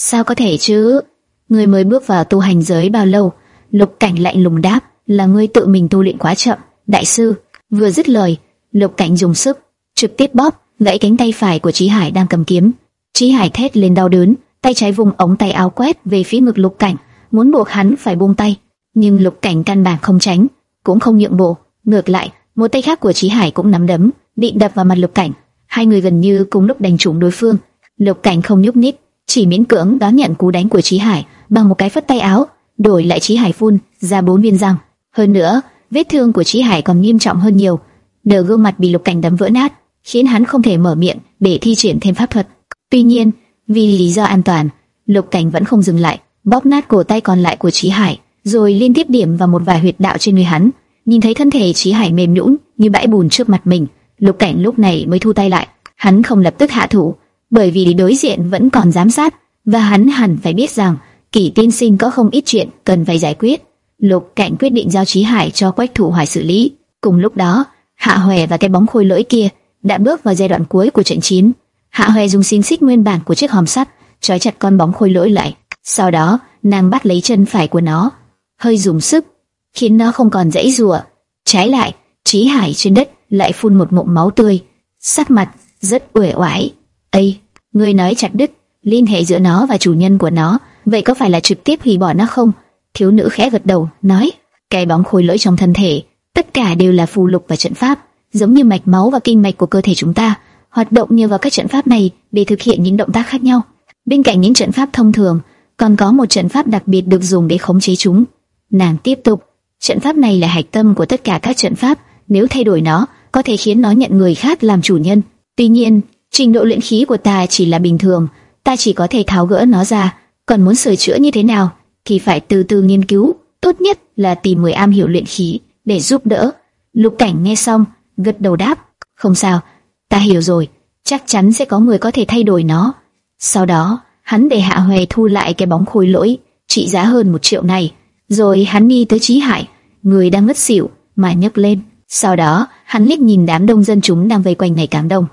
Sao có thể chứ? Ngươi mới bước vào tu hành giới bao lâu?" Lục Cảnh lạnh lùng đáp: "Là ngươi tự mình tu luyện quá chậm, đại sư." Vừa dứt lời, Lục Cảnh dùng sức trực tiếp bóp gãy cánh tay phải của Chí Hải đang cầm kiếm. Chí Hải thét lên đau đớn, tay trái vùng ống tay áo quét về phía ngực Lục Cảnh, muốn buộc hắn phải buông tay, nhưng Lục Cảnh căn bản không tránh, cũng không nhượng bộ, ngược lại, một tay khác của Chí Hải cũng nắm đấm, định đập vào mặt Lục Cảnh. Hai người gần như cùng lúc đánh trúng đối phương. Lục Cảnh không nhúc nhích, chỉ miễn cưỡng đón nhận cú đánh của Chí Hải bằng một cái phất tay áo, đổi lại Chí Hải phun ra bốn viên răng. Hơn nữa, vết thương của Chí Hải còn nghiêm trọng hơn nhiều, nửa gương mặt bị Lục Cảnh đấm vỡ nát, khiến hắn không thể mở miệng để thi triển thêm pháp thuật. Tuy nhiên, vì lý do an toàn, Lục Cảnh vẫn không dừng lại, bóp nát cổ tay còn lại của Chí Hải, rồi liên tiếp điểm vào một vài huyệt đạo trên người hắn. Nhìn thấy thân thể Chí Hải mềm nhũn như bãi bùn trước mặt mình, Lục Cảnh lúc này mới thu tay lại. Hắn không lập tức hạ thủ, bởi vì đối diện vẫn còn giám sát, và hắn hẳn phải biết rằng Kỷ Tiên Sinh có không ít chuyện cần phải giải quyết. Lục Cảnh quyết định giao Chí Hải cho Quách Thủ Hoài xử lý. Cùng lúc đó, Hạ Hoè và cái bóng khôi lỗi kia đã bước vào giai đoạn cuối của trận chiến. Hạ Hoè dùng xin xích nguyên bản của chiếc hòm sắt trói chặt con bóng khôi lỗi lại. Sau đó, nàng bắt lấy chân phải của nó, hơi dùng sức, khiến nó không còn dãy rùa. Trái lại, Chí Hải trên đất lại phun một ngụm máu tươi, sắc mặt rất uể oải. "Ây, người nói chặt đứt liên hệ giữa nó và chủ nhân của nó, vậy có phải là trực tiếp hủy bỏ nó không?" Thiếu nữ khẽ gật đầu, nói: "Cái bóng khôi lỗi trong thân thể, tất cả đều là phù lục và trận pháp, giống như mạch máu và kinh mạch của cơ thể chúng ta, hoạt động nhờ vào các trận pháp này để thực hiện những động tác khác nhau. Bên cạnh những trận pháp thông thường, còn có một trận pháp đặc biệt được dùng để khống chế chúng. Nàng tiếp tục, trận pháp này là hạch tâm của tất cả các trận pháp, nếu thay đổi nó, có thể khiến nó nhận người khác làm chủ nhân. Tuy nhiên, trình độ luyện khí của ta chỉ là bình thường, ta chỉ có thể tháo gỡ nó ra, còn muốn sửa chữa như thế nào thì phải từ từ nghiên cứu, tốt nhất là tìm người am hiểu luyện khí để giúp đỡ. Lục Cảnh nghe xong, gật đầu đáp, không sao, ta hiểu rồi, chắc chắn sẽ có người có thể thay đổi nó. Sau đó, hắn để Hạ Huệ thu lại cái bóng khôi lỗi, trị giá hơn một triệu này, rồi hắn đi tới Chí Hải, người đang ngất xỉu, mà nhấc lên. Sau đó, hắn liếc nhìn đám đông dân chúng đang vây quanh ngày cảm đông.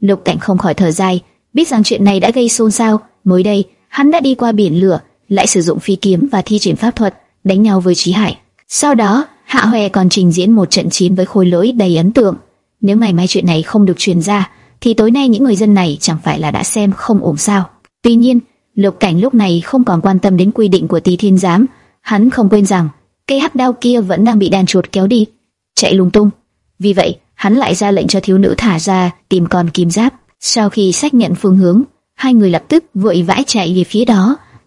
Lục Cảnh không khỏi thở dài, biết rằng chuyện này đã gây xôn xao. Mới đây, hắn đã đi qua biển lửa, lại sử dụng phi kiếm và thi triển pháp thuật đánh nhau với Chí Hải. Sau đó, Hạ Hoè còn trình diễn một trận chiến với khôi lỗi đầy ấn tượng. Nếu ngày mai chuyện này không được truyền ra, thì tối nay những người dân này chẳng phải là đã xem không ổn sao? Tuy nhiên, Lục Cảnh lúc này không còn quan tâm đến quy định của Tỳ Thiên Giám, hắn không quên rằng cây hắc đao kia vẫn đang bị đàn chuột kéo đi, chạy lung tung. Vì vậy, hắn lại ra lệnh cho thiếu nữ thả ra tìm con kim giáp. Sau khi xác nhận phương hướng, hai người lập tức vội vãi chạy về phía đó.